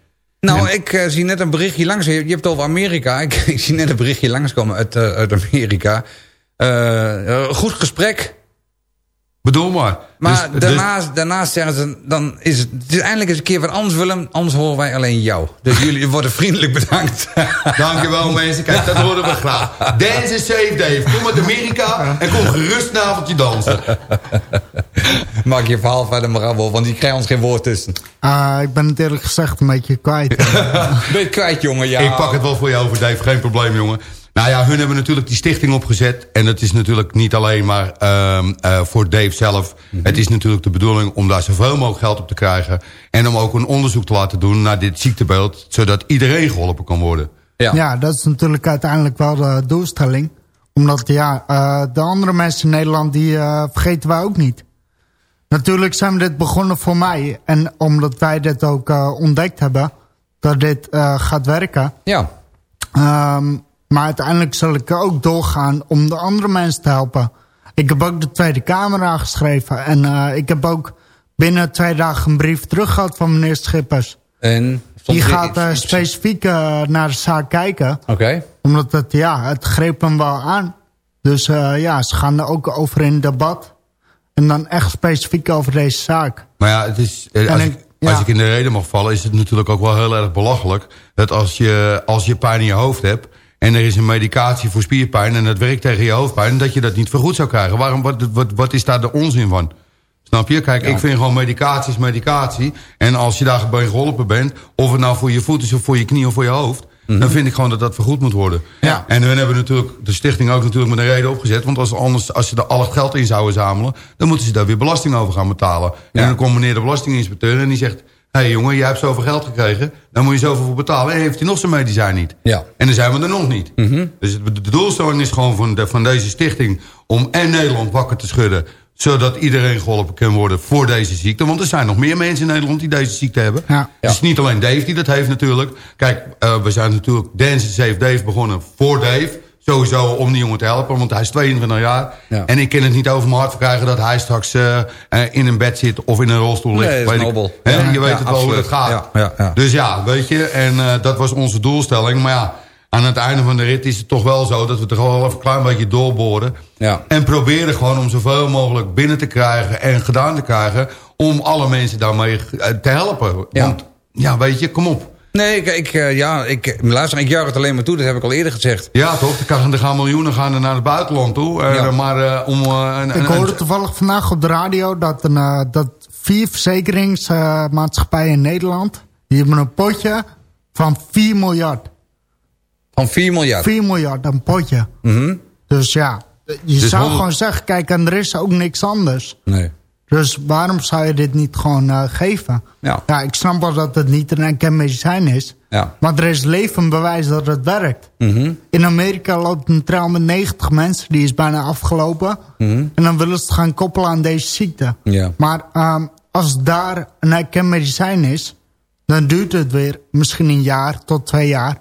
Speaker 4: Nou, ik eh, zie net een berichtje langs. Je je hebt het over Amerika. Ik, ik zie net een berichtje langskomen uit, eh, uit Amerika. Eh, goed gesprek.
Speaker 6: Bedoel maar.
Speaker 4: Maar
Speaker 6: Dus- dus-
Speaker 4: daarnaast, daarnaast zeggen ze, dan is het, het is eindelijk eens een keer van anders Willem, anders horen wij alleen jou. Dus jullie worden vriendelijk bedankt.
Speaker 6: Dankjewel mensen, kijk dat horen we graag. Dance is safe Dave, kom uit Amerika en kom gerust een avondje dansen.
Speaker 4: Maak je verhaal verder maar want die krijgen ons geen woord tussen.
Speaker 5: Ah, ik ben het eerlijk gezegd een beetje kwijt.
Speaker 4: Ben je kwijt, jongen? Ja.
Speaker 6: Ik pak het wel voor je over Dave, geen probleem jongen. Nou ja, hun hebben natuurlijk die stichting opgezet. En dat is natuurlijk niet alleen maar ehm, eh, voor Dave zelf. Het is natuurlijk de bedoeling om daar zoveel mogelijk geld op te krijgen. En om ook een onderzoek te laten doen naar dit ziektebeeld. Zodat iedereen geholpen kan worden.
Speaker 4: Ja.
Speaker 5: Ja, dat is natuurlijk uiteindelijk wel de doelstelling. Omdat ja, eh, de andere mensen in Nederland, die eh, vergeten wij ook niet. Natuurlijk zijn we dit begonnen voor mij. En omdat wij dit ook eh, ontdekt hebben, dat dit eh, gaat werken.
Speaker 4: ja.
Speaker 5: Ehm, maar uiteindelijk zal ik ook doorgaan om de andere mensen te helpen. Ik heb ook de Tweede Kamer aangeschreven. En eh, ik heb ook binnen twee dagen een brief terug gehad van meneer Schippers.
Speaker 4: En
Speaker 5: Die gaat eh, specifiek eh, naar de zaak kijken.
Speaker 4: Oké.
Speaker 5: Omdat het, ja, het greep hem wel aan. Dus ja, ze gaan er ook over in debat. En dan echt specifiek over deze zaak.
Speaker 6: Maar ja, het is,
Speaker 5: En
Speaker 6: als,
Speaker 5: ik-
Speaker 6: als ik in de reden mag vallen... is het natuurlijk ook wel heel erg belachelijk... dat als je, als je pijn in je hoofd hebt... en er is een medicatie voor spierpijn... en dat werkt tegen je hoofdpijn... dat je dat niet vergoed zou krijgen. Waarom, wat, wat, wat is daar de onzin van? Snap je? Kijk, ik vind gewoon medicatie is medicatie. En als je daar bij geholpen bent... of het nou voor je voet is of voor je knie of voor je hoofd... dan vind ik gewoon dat dat vergoed moet worden.
Speaker 4: Ja.
Speaker 6: En hun hebben natuurlijk de stichting ook natuurlijk met een reden opgezet. Want als, anders, als ze er al het geld in zouden zamelen... dan moeten ze daar weer belasting over gaan betalen.
Speaker 4: Ja.
Speaker 6: En dan komt meneer de belastinginspecteur en die zegt... hé hey jongen, jij hebt zoveel geld gekregen... dan moet je zoveel voor betalen. En heeft hij nog zijn medicijn niet.
Speaker 4: Ja.
Speaker 6: En dan zijn we er nog niet. Dus het- de doelstelling is gewoon van, de, van deze stichting... om en Nederland wakker te schudden... zodat iedereen geholpen kan worden voor deze ziekte. Want er zijn nog meer mensen in Nederland die deze ziekte hebben.
Speaker 5: Ja.
Speaker 6: Het is niet alleen Dave die dat heeft natuurlijk. Kijk, eh, we zijn natuurlijk Dance Save Dave begonnen voor Dave. Sowieso om die jongen te helpen, want hij is 22 jaar.
Speaker 4: Ja.
Speaker 6: En ik kan het niet over mijn hart verkrijgen dat hij straks eh, eh, in een bed zit of in een rolstoel ligt.
Speaker 4: Nee,
Speaker 6: Weet
Speaker 4: nobel. Ja,
Speaker 6: je weet
Speaker 4: ja,
Speaker 6: het wel hoe het gaat. Dus ja, weet je, en eh, dat was onze doelstelling. Maar ja, aan het einde van de rit is het toch wel zo... dat we er gewoon wel even een klein beetje doorboren. En proberen gewoon om zoveel mogelijk binnen te krijgen... en gedaan te krijgen om alle mensen daarmee te helpen. Want ja, weet je, kom op.
Speaker 4: Nee, ik, ik, eh, ja, ik, luister, ik juich het alleen maar toe. Dat heb ik al eerder gezegd.
Speaker 6: Ja, toch? Er gaan, er gaan miljoenen gaan er naar het buitenland toe. Eh,
Speaker 4: Ja.
Speaker 6: Maar eh, om... een,
Speaker 5: Ik
Speaker 6: een-
Speaker 5: hoorde
Speaker 6: een-
Speaker 5: toevallig vandaag op de radio dat, een, eh, dat vier verzekeringsmaatschappijen in Nederland... die hebben een potje van 4 miljard.
Speaker 4: Van 4 miljard.
Speaker 5: 4 miljard, een potje.
Speaker 4: Mhm.
Speaker 5: Dus ja, je
Speaker 6: Dus
Speaker 5: zou gewoon zeggen... kijk, en er is ook niks anders.
Speaker 4: Nee.
Speaker 5: Dus waarom zou je dit niet gewoon eh, geven?
Speaker 4: Ja.
Speaker 5: ja, ik snap wel dat het niet een erkend medicijn is.
Speaker 4: Ja.
Speaker 5: Maar er is levend bewijs dat het werkt.
Speaker 4: Mhm.
Speaker 5: In Amerika loopt een trail met 90 mensen. Die is bijna afgelopen. En dan willen ze het gaan koppelen aan deze ziekte.
Speaker 4: Mhm. Ja.
Speaker 5: Maar ehm, als daar een erkend medicijn is... dan duurt het weer misschien een jaar tot twee jaar...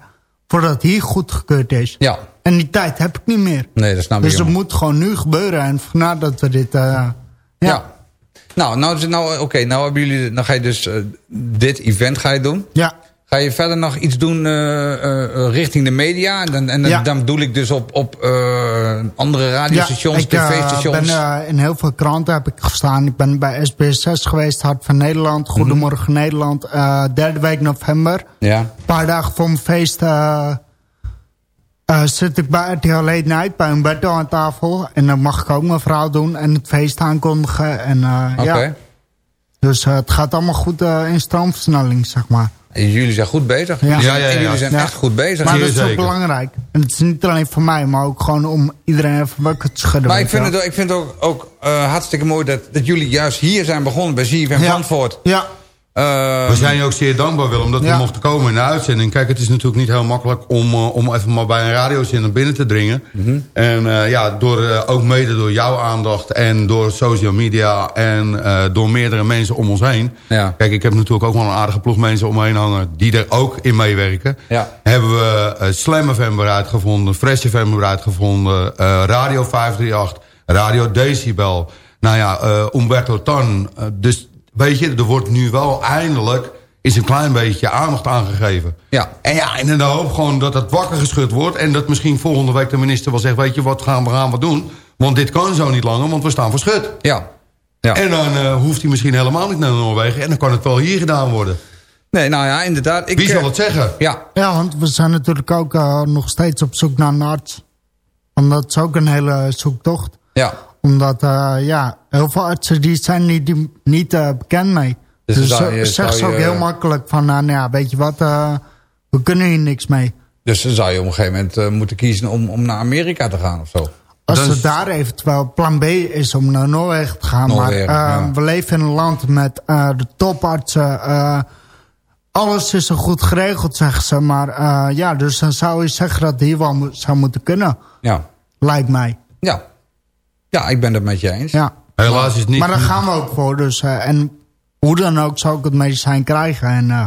Speaker 5: voordat hier goedgekeurd is.
Speaker 4: Ja.
Speaker 5: En die tijd heb ik niet meer.
Speaker 4: Nee, dat snap ik
Speaker 5: Dus het moet gewoon nu gebeuren. En vandaar dat we dit... eh, ja.
Speaker 4: Ja. Nou, nou, nou oké, nou hebben jullie, dan ga je dus eh, dit event ga je doen.
Speaker 5: ja.
Speaker 4: Ga je verder nog iets doen eh, eh, eh, richting de media? En, dan- en dan-
Speaker 5: Ja.
Speaker 4: dan bedoel ik dus op, op eh, andere radiostations,
Speaker 5: ik eh,
Speaker 4: tv-stations.
Speaker 5: ben eh, in heel veel kranten heb ik gestaan. Ik ben bij SBS6 geweest, Hart van Nederland, Goedemorgen Nederland. eh, derde week november.
Speaker 4: ja.
Speaker 5: Een paar dagen voor mijn feest eh, eh, zit ik bij RTL Late Night bij Umberto aan tafel. En dan mag ik ook mijn verhaal doen en het feest aankondigen. En, eh,
Speaker 4: Oké.
Speaker 5: ja. Dus eh, het gaat allemaal goed eh, in stroomversnelling, zeg maar.
Speaker 4: En jullie zijn goed bezig.
Speaker 5: Ja.
Speaker 4: Jullie
Speaker 6: Ja,
Speaker 4: zijn-
Speaker 6: ja, ja.
Speaker 4: en jullie zijn
Speaker 5: Ja.
Speaker 4: echt goed bezig.
Speaker 5: Maar dat is ook belangrijk. En het is niet alleen voor mij, maar ook gewoon om iedereen even wakker te schudden.
Speaker 4: Maar ik vind het, ook- ik vind het ook, ook eh, hartstikke mooi dat, dat jullie juist hier zijn begonnen bij ZFM
Speaker 5: Ja.
Speaker 4: Zandvoort.
Speaker 5: Ja,
Speaker 4: Eh,
Speaker 6: We zijn je ook zeer dankbaar, Willem, dat we
Speaker 5: Ja.
Speaker 6: mochten komen in de uitzending. Kijk, het is natuurlijk niet heel makkelijk om, eh, om even maar bij een radiozender binnen te dringen.
Speaker 4: Mhm.
Speaker 6: En eh, ja, door, eh, ook mede door jouw aandacht en door social media en eh, door meerdere mensen om ons heen.
Speaker 4: Ja.
Speaker 6: Kijk, ik heb natuurlijk ook wel een aardige ploeg mensen om me heen hangen die er ook in meewerken.
Speaker 4: Ja.
Speaker 6: Hebben we uh, Slam FM weer uitgevonden, Fresh FM weer uitgevonden, eh, Radio 538, Radio Decibel. Nou ja, eh, Umberto Tan. Dus weet je, er wordt nu wel eindelijk is een klein beetje aandacht aangegeven.
Speaker 4: Ja.
Speaker 6: En ja, en in de hoop gewoon dat het wakker geschud wordt... en dat misschien volgende week de minister wel zegt... weet je, wat gaan we gaan we doen? Want dit kan zo niet langer, want we staan voor schut.
Speaker 4: ja. ja.
Speaker 6: En dan eh, hoeft hij misschien helemaal niet naar Noorwegen... en dan kan het wel hier gedaan worden.
Speaker 4: Nee, nou ja, inderdaad. Ik,
Speaker 6: Wie
Speaker 4: eh,
Speaker 6: zal het zeggen?
Speaker 4: Ja,
Speaker 5: ja, want we zijn natuurlijk ook eh, nog steeds op zoek naar een arts. Want dat is ook een hele zoektocht.
Speaker 4: ja.
Speaker 5: Omdat, eh, ja, heel veel artsen die zijn niet, die, niet eh, bekend mee.
Speaker 4: Dus
Speaker 5: Dus,
Speaker 4: je-
Speaker 5: zegt ze ook
Speaker 4: je-
Speaker 5: heel makkelijk van, nou ja, weet je wat, eh, we kunnen hier niks mee.
Speaker 4: Dus dan zou je op een gegeven moment moeten kiezen om, om naar Amerika te gaan of zo.
Speaker 5: Als het
Speaker 6: is-
Speaker 5: daar eventueel plan B is om naar Noorwegen te gaan.
Speaker 4: Noorwegen,
Speaker 5: maar eh,
Speaker 4: ja.
Speaker 5: we leven in een land met eh, de topartsen. eh, alles is zo goed geregeld, zeggen ze. Maar eh, ja, dus dan zou je zeggen dat hier wel zou moeten kunnen.
Speaker 4: Ja.
Speaker 5: Lijkt mij.
Speaker 4: Ja. Ja, ik ben het met je eens.
Speaker 5: Ja.
Speaker 6: Helaas is het niet...
Speaker 5: Maar daar gaan we ook voor. Dus, eh, en hoe dan ook zou ik het medicijn krijgen. En, eh,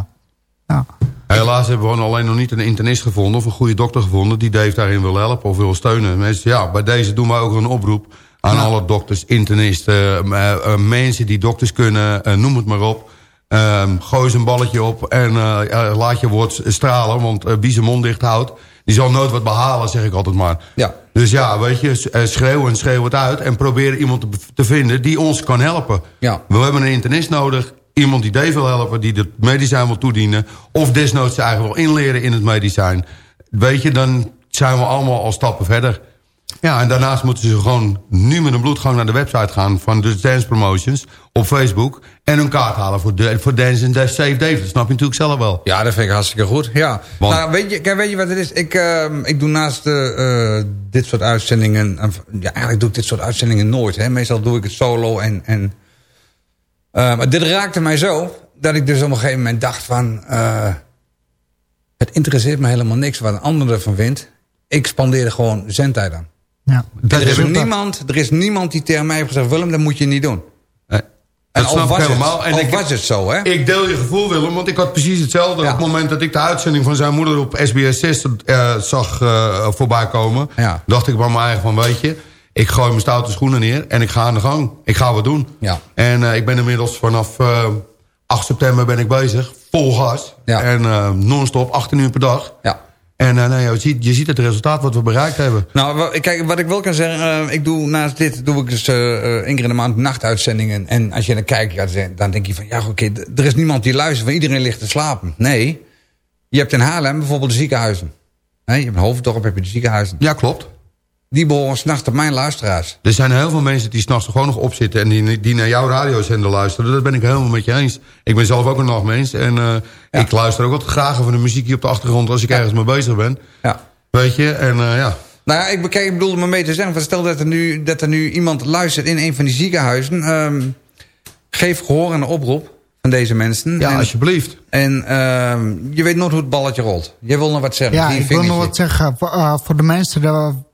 Speaker 5: ja.
Speaker 6: Helaas hebben we gewoon alleen nog niet een internist gevonden... of een goede dokter gevonden die Dave daarin wil helpen of wil steunen. Mensen, ja, bij deze doen we ook een oproep aan alle dokters, internisten... eh, mensen die dokters kunnen, eh, noem het maar op. Ehm, gooi eens een balletje op en eh, laat je woord stralen. Want wie zijn mond dicht houdt, die zal nooit wat behalen, zeg ik altijd maar.
Speaker 4: Ja.
Speaker 6: Dus ja, weet je, eh, schreeuw en schreeuw het uit... en probeer iemand te, vinden die ons kan helpen.
Speaker 4: Ja.
Speaker 6: We hebben een internist nodig. Iemand die Dave wil helpen, die het medicijn wil toedienen. Of desnoods ze eigenlijk wel inleren in het medicijn. Weet je, dan zijn we allemaal al stappen verder. Ja, en daarnaast moeten ze gewoon nu met een bloedgang naar de website gaan... van de Dance Promotions op Facebook... en een kaart halen voor, de, voor Dance and Dash Save Dave. Dat snap je natuurlijk zelf wel.
Speaker 4: Ja, dat vind ik hartstikke goed. Ja.
Speaker 6: Want-
Speaker 4: Nou, weet je, kijk, weet je wat het is? Ik, ehm, ik doe naast eh, dit soort uitzendingen... ja, eigenlijk doe ik dit soort uitzendingen nooit. Hè. Meestal doe ik het solo. En, en, eh, maar dit raakte mij zo... dat ik dus op een gegeven moment dacht van... eh, het interesseert me helemaal niks wat een ander ervan vindt. Ik spandeer er gewoon zendtijd aan.
Speaker 5: Ja.
Speaker 4: Er, is niemand, er is niemand die tegen mij heeft gezegd... Willem, dat moet je niet doen. En
Speaker 6: dat snap ik helemaal.
Speaker 4: het,
Speaker 6: En ik,
Speaker 4: was het zo, hè?
Speaker 6: ik deel je gevoel, Willem, want ik had precies hetzelfde.
Speaker 4: Ja.
Speaker 6: Op het moment dat ik de uitzending van zijn moeder op SBS 6 eh, zag eh, voorbij komen...
Speaker 4: Ja.
Speaker 6: dacht ik bij mijn eigen van, weet je... ik gooi mijn stoute schoenen neer en ik ga aan de gang. Ik ga wat doen.
Speaker 4: Ja.
Speaker 6: En eh, ik ben inmiddels vanaf eh 8 september ben ik bezig. Vol gas. En non-stop, 18 uur per dag.
Speaker 4: Ja.
Speaker 6: En eh, nou je, ziet, je ziet het resultaat wat we bereikt hebben.
Speaker 4: Nou, kijk, wat ik wel kan zeggen, eh, ik doe naast dit doe ik dus eh, één keer in de maand nachtuitzendingen. En als je dan kijkt, ja, dan- denk je van, ja, oké, er is niemand die luistert, want iedereen ligt te slapen. Nee, je hebt in Haarlem bijvoorbeeld de ziekenhuizen. Je hebt in Hoofddorp heb je de ziekenhuizen.
Speaker 6: Ja, klopt.
Speaker 4: Die behoren s'nachts tot mijn luisteraars.
Speaker 6: Er zijn heel veel mensen die s'nachts gewoon nog opzitten... en die, die naar jouw radiozender luisteren. Dat ben ik helemaal met je eens. Ik ben zelf ook een nachtmens. En eh, ik luister ook altijd graag van de muziekje op de achtergrond... als ik ergens mee bezig ben.
Speaker 4: Ja.
Speaker 6: Weet je, en eh, ja...
Speaker 4: Nou ja, ik, bekijk, ik bedoel me mee te zeggen, van stel dat er, nu, dat er nu iemand luistert in een van die ziekenhuizen. ehm, geef gehoor aan de oproep van deze mensen.
Speaker 6: Ja,
Speaker 4: en,
Speaker 6: alsjeblieft.
Speaker 4: en ehm, je weet nooit hoe het balletje rolt. Je wil nog wat zeggen.
Speaker 5: Ja, ik wil nog wat zeggen. Voor, eh, voor de mensen die-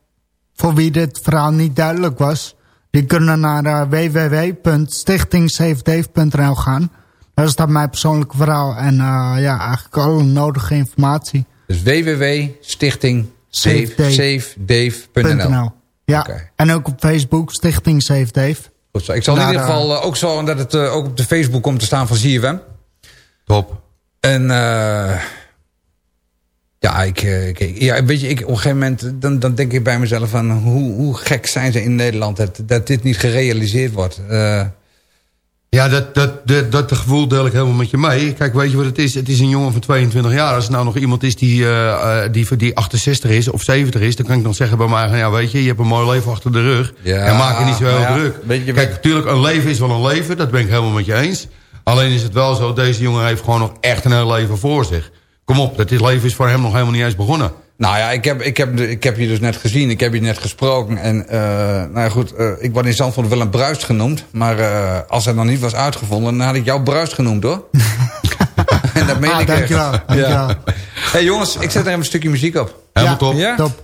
Speaker 5: voor wie dit verhaal niet duidelijk was... die kunnen naar uh, www.stichtingsavedave.nl gaan. Daar staat mijn persoonlijke verhaal en uh, ja, eigenlijk alle nodige informatie.
Speaker 4: Dus www.stichting.savedave.nl
Speaker 5: .nl. Ja, en ook op Facebook, Stichting Save Dave.
Speaker 4: Goed zo. Ik zal in ieder
Speaker 5: eh,
Speaker 4: geval uh, ook zorgen dat het uh, ook op de Facebook komt te staan van ZFM.
Speaker 6: Top.
Speaker 4: En uh, ja, ik, ik, ja, weet je, ik, op een gegeven moment dan, dan denk ik bij mezelf van hoe, hoe gek zijn ze in Nederland dat, dat dit niet gerealiseerd wordt. Uh,
Speaker 6: Ja, dat, dat, dat, dat gevoel deel ik helemaal met je mee. Kijk, weet je wat het is? Het is een jongen van 22 jaar. Als er nou nog iemand is die, uh, die, die 68 is of 70 is... dan kan ik dan zeggen bij mij... ja, weet je, je hebt een mooi leven achter de rug. Ja, en maak je niet zo heel ja, druk. Je, Kijk, natuurlijk, een leven is wel een leven. Dat ben ik helemaal met je eens. Alleen is het wel zo, deze jongen heeft gewoon nog echt een heel leven voor zich. Kom op, dat leven is voor hem nog helemaal niet eens begonnen.
Speaker 4: Nou ja, ik heb, ik, heb, ik heb je dus net gezien. Ik heb je net gesproken. En uh, nou ja, goed, uh, ik word in Zandvoort wel een bruist genoemd. Maar uh, als hij nog niet was uitgevonden... dan had ik jou bruist genoemd, hoor. en dat meen ah, ik dankjewel, echt. Dankjewel. Ja. hey, jongens, ik zet er even een stukje muziek op.
Speaker 6: Helemaal top.
Speaker 8: Ja? top.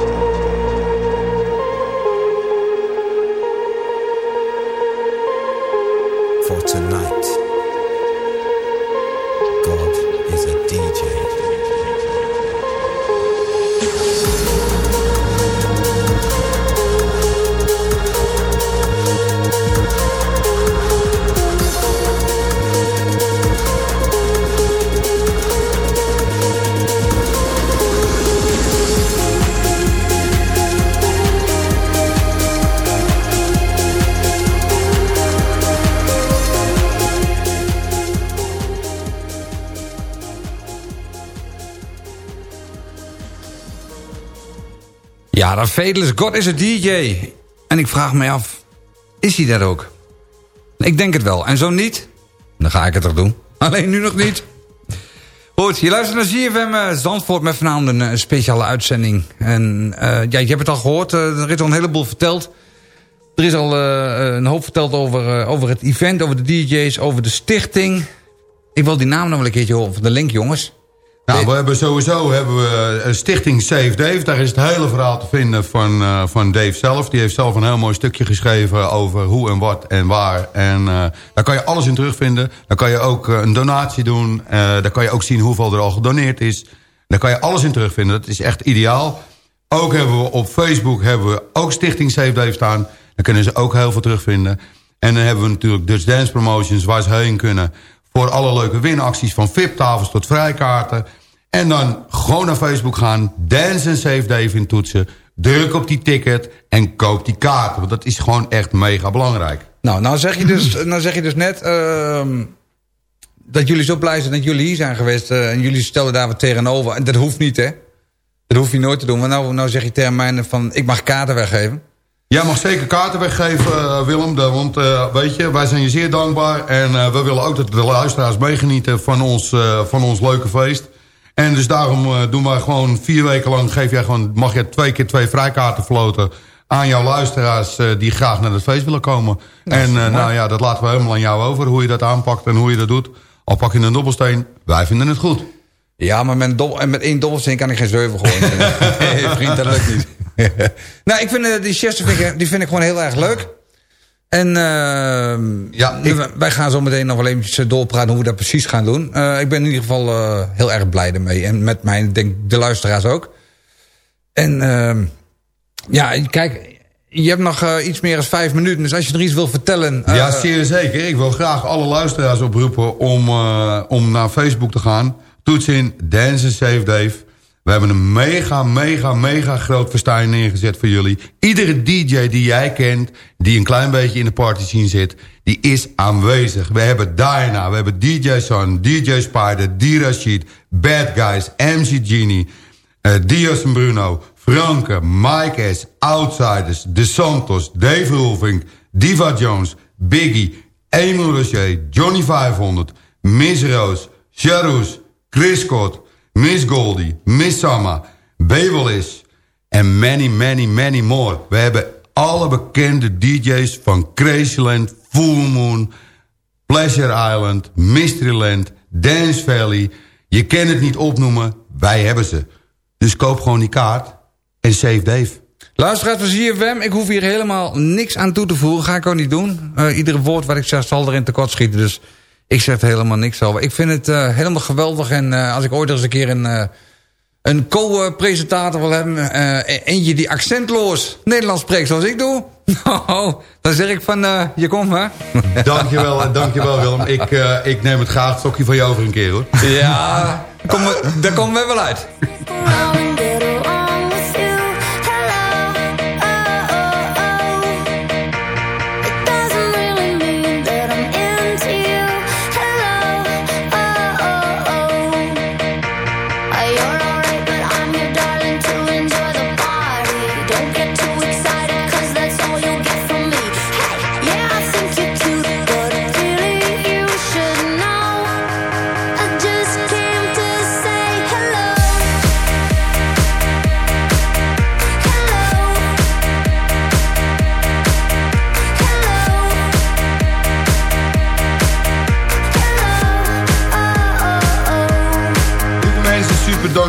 Speaker 4: Ja, dat Fadeless God is een DJ. En ik vraag me af, is hij dat ook? Ik denk het wel. En zo niet, dan ga ik het toch doen. Alleen nu nog niet. Goed, je luistert naar ZFM uh, Zandvoort met vanavond een uh, speciale uitzending. En uh, ja, je hebt het al gehoord, er is al een heleboel verteld. Er is al een hoop verteld over, over het event, over de DJ's, over de stichting. Ik wil die naam nog wel een keertje horen van de link, jongens.
Speaker 6: Nou, we hebben sowieso hebben we een stichting Save Dave. Daar is het hele verhaal te vinden van, uh, van Dave zelf. Die heeft zelf een heel mooi stukje geschreven over hoe en wat en waar. En uh, daar kan je alles in terugvinden. Daar kan je ook uh, een donatie doen. daar kan je ook zien hoeveel er al gedoneerd is. Daar kan je alles in terugvinden. Dat is echt ideaal. Ook hebben we op Facebook hebben we ook stichting Save Dave staan. Daar kunnen ze ook heel veel terugvinden. En dan hebben we natuurlijk Dutch Dance Promotions waar ze heen kunnen voor alle leuke winacties van VIP-tafels tot vrijkaarten. En dan gewoon naar Facebook gaan, Dance and Save Dave in toetsen. Druk op die ticket en koop die kaarten. Want dat is gewoon echt mega belangrijk.
Speaker 4: Nou, nou zeg je dus, nou zeg je dus net... Uh, dat jullie zo blij zijn dat jullie hier zijn geweest. Uh, en jullie stellen daar wat tegenover. En dat hoeft niet, hè? Dat hoef je nooit te doen. Maar nou, nou zeg je mij van... ik mag kaarten weggeven.
Speaker 6: Jij mag zeker kaarten weggeven, uh, Willem. Want uh, weet je, wij zijn je zeer dankbaar. En uh, we willen ook dat de luisteraars meegenieten van ons, van ons leuke feest. En dus daarom doen wij gewoon vier weken lang... Geef jij gewoon, mag je twee keer twee vrijkaarten floten aan jouw luisteraars... die graag naar het feest willen komen. en nou ja, dat laten we helemaal aan jou over. Hoe je dat aanpakt en hoe je dat doet. Al pak je een dobbelsteen, wij vinden het goed.
Speaker 4: Ja, maar met, en met één dobbelsteen kan ik geen zeven gooien. nee, vriend, dat lukt niet. nou, ik vind uh, die Chester vind ik, die vind ik gewoon heel erg leuk. En uh, ja, ik... wij gaan zo meteen nog wel eventjes doorpraten hoe we dat precies gaan doen. Uh, ik ben in ieder geval uh, heel erg blij ermee. En met mij, denk de luisteraars ook. En ehm, ja, kijk, je hebt nog iets meer dan vijf minuten. Dus als je er iets wil vertellen...
Speaker 6: ja, zeer zeker. Ik wil graag alle luisteraars oproepen om, om naar Facebook te gaan. Toets in Dance Save Dave. We hebben een mega, mega, mega groot festijn neergezet voor jullie. Iedere DJ die jij kent, die een klein beetje in de party scene zit... die is aanwezig. We hebben Diana, we hebben DJ Son, DJ Spider, D-Rashid... Bad Guys, MC Genie, uh, Dios en Bruno... Franke, Mike S, Outsiders, De Santos, Dave Rolfing... Diva Jones, Biggie, Emil Rocher, Johnny 500... Miss Charous, Chris Scott... Miss Goldie, Miss Summer, Bevelis en many, many, many more. We hebben alle bekende DJ's van Crazyland, Full Moon, Pleasure Island, Mysteryland, Dance Valley. Je kan het niet opnoemen, wij hebben ze. Dus koop gewoon die kaart en save Dave.
Speaker 4: Luisteraars van ZFM, ik hoef hier helemaal niks aan toe te voegen. Ga ik ook niet doen. Uh, iedere woord wat ik zeg zal erin tekort schieten. Dus ik zeg er helemaal niks over. Ik vind het uh, helemaal geweldig. En uh, als ik ooit eens een keer een, uh, een co-presentator wil hebben... eentje die accentloos Nederlands spreekt zoals ik doe... Nou, dan zeg ik van, je komt hè.
Speaker 6: Dankjewel, dankjewel Willem. Ik, ik neem het graag stokje van jou over een keer hoor.
Speaker 4: Ja, kom, daar komen we wel uit.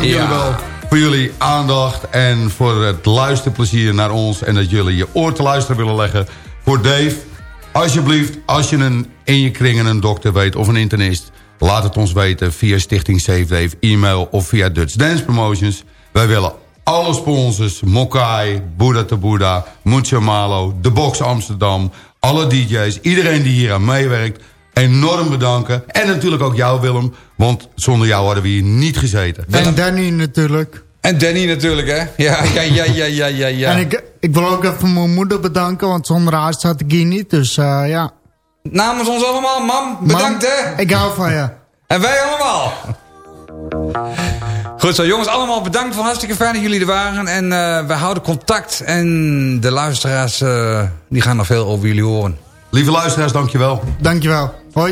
Speaker 6: dank jullie wel voor jullie aandacht... en voor het luisterplezier naar ons... en dat jullie je oor te luisteren willen leggen. Voor Dave, alsjeblieft, als je een, in je kringen een dokter weet... of een internist, laat het ons weten via Stichting Save Dave... e-mail of via Dutch Dance Promotions. Wij willen alle sponsors, Mokai, Buddha to Buddha... Mucho Malo, De Box Amsterdam... alle DJ's, iedereen die hier aan meewerkt... enorm bedanken. En natuurlijk ook jou, Willem... want zonder jou hadden we hier niet gezeten.
Speaker 9: En Danny natuurlijk.
Speaker 4: En Danny natuurlijk, hè? Ja, ja, ja, ja, ja, ja. ja.
Speaker 9: En ik, ik wil ook even mijn moeder bedanken, want zonder haar zat ik hier niet. Dus eh, ja.
Speaker 4: Namens ons allemaal, mam, bedankt,
Speaker 9: Mam,
Speaker 4: hè?
Speaker 9: Ik hou van je.
Speaker 4: En wij allemaal. Goed zo, jongens, allemaal bedankt. Van hartstikke fijn dat jullie er waren. En eh, we houden contact. En de luisteraars, eh, die gaan nog veel over jullie horen.
Speaker 6: Lieve luisteraars, dankjewel.
Speaker 9: Dankjewel. Hoi.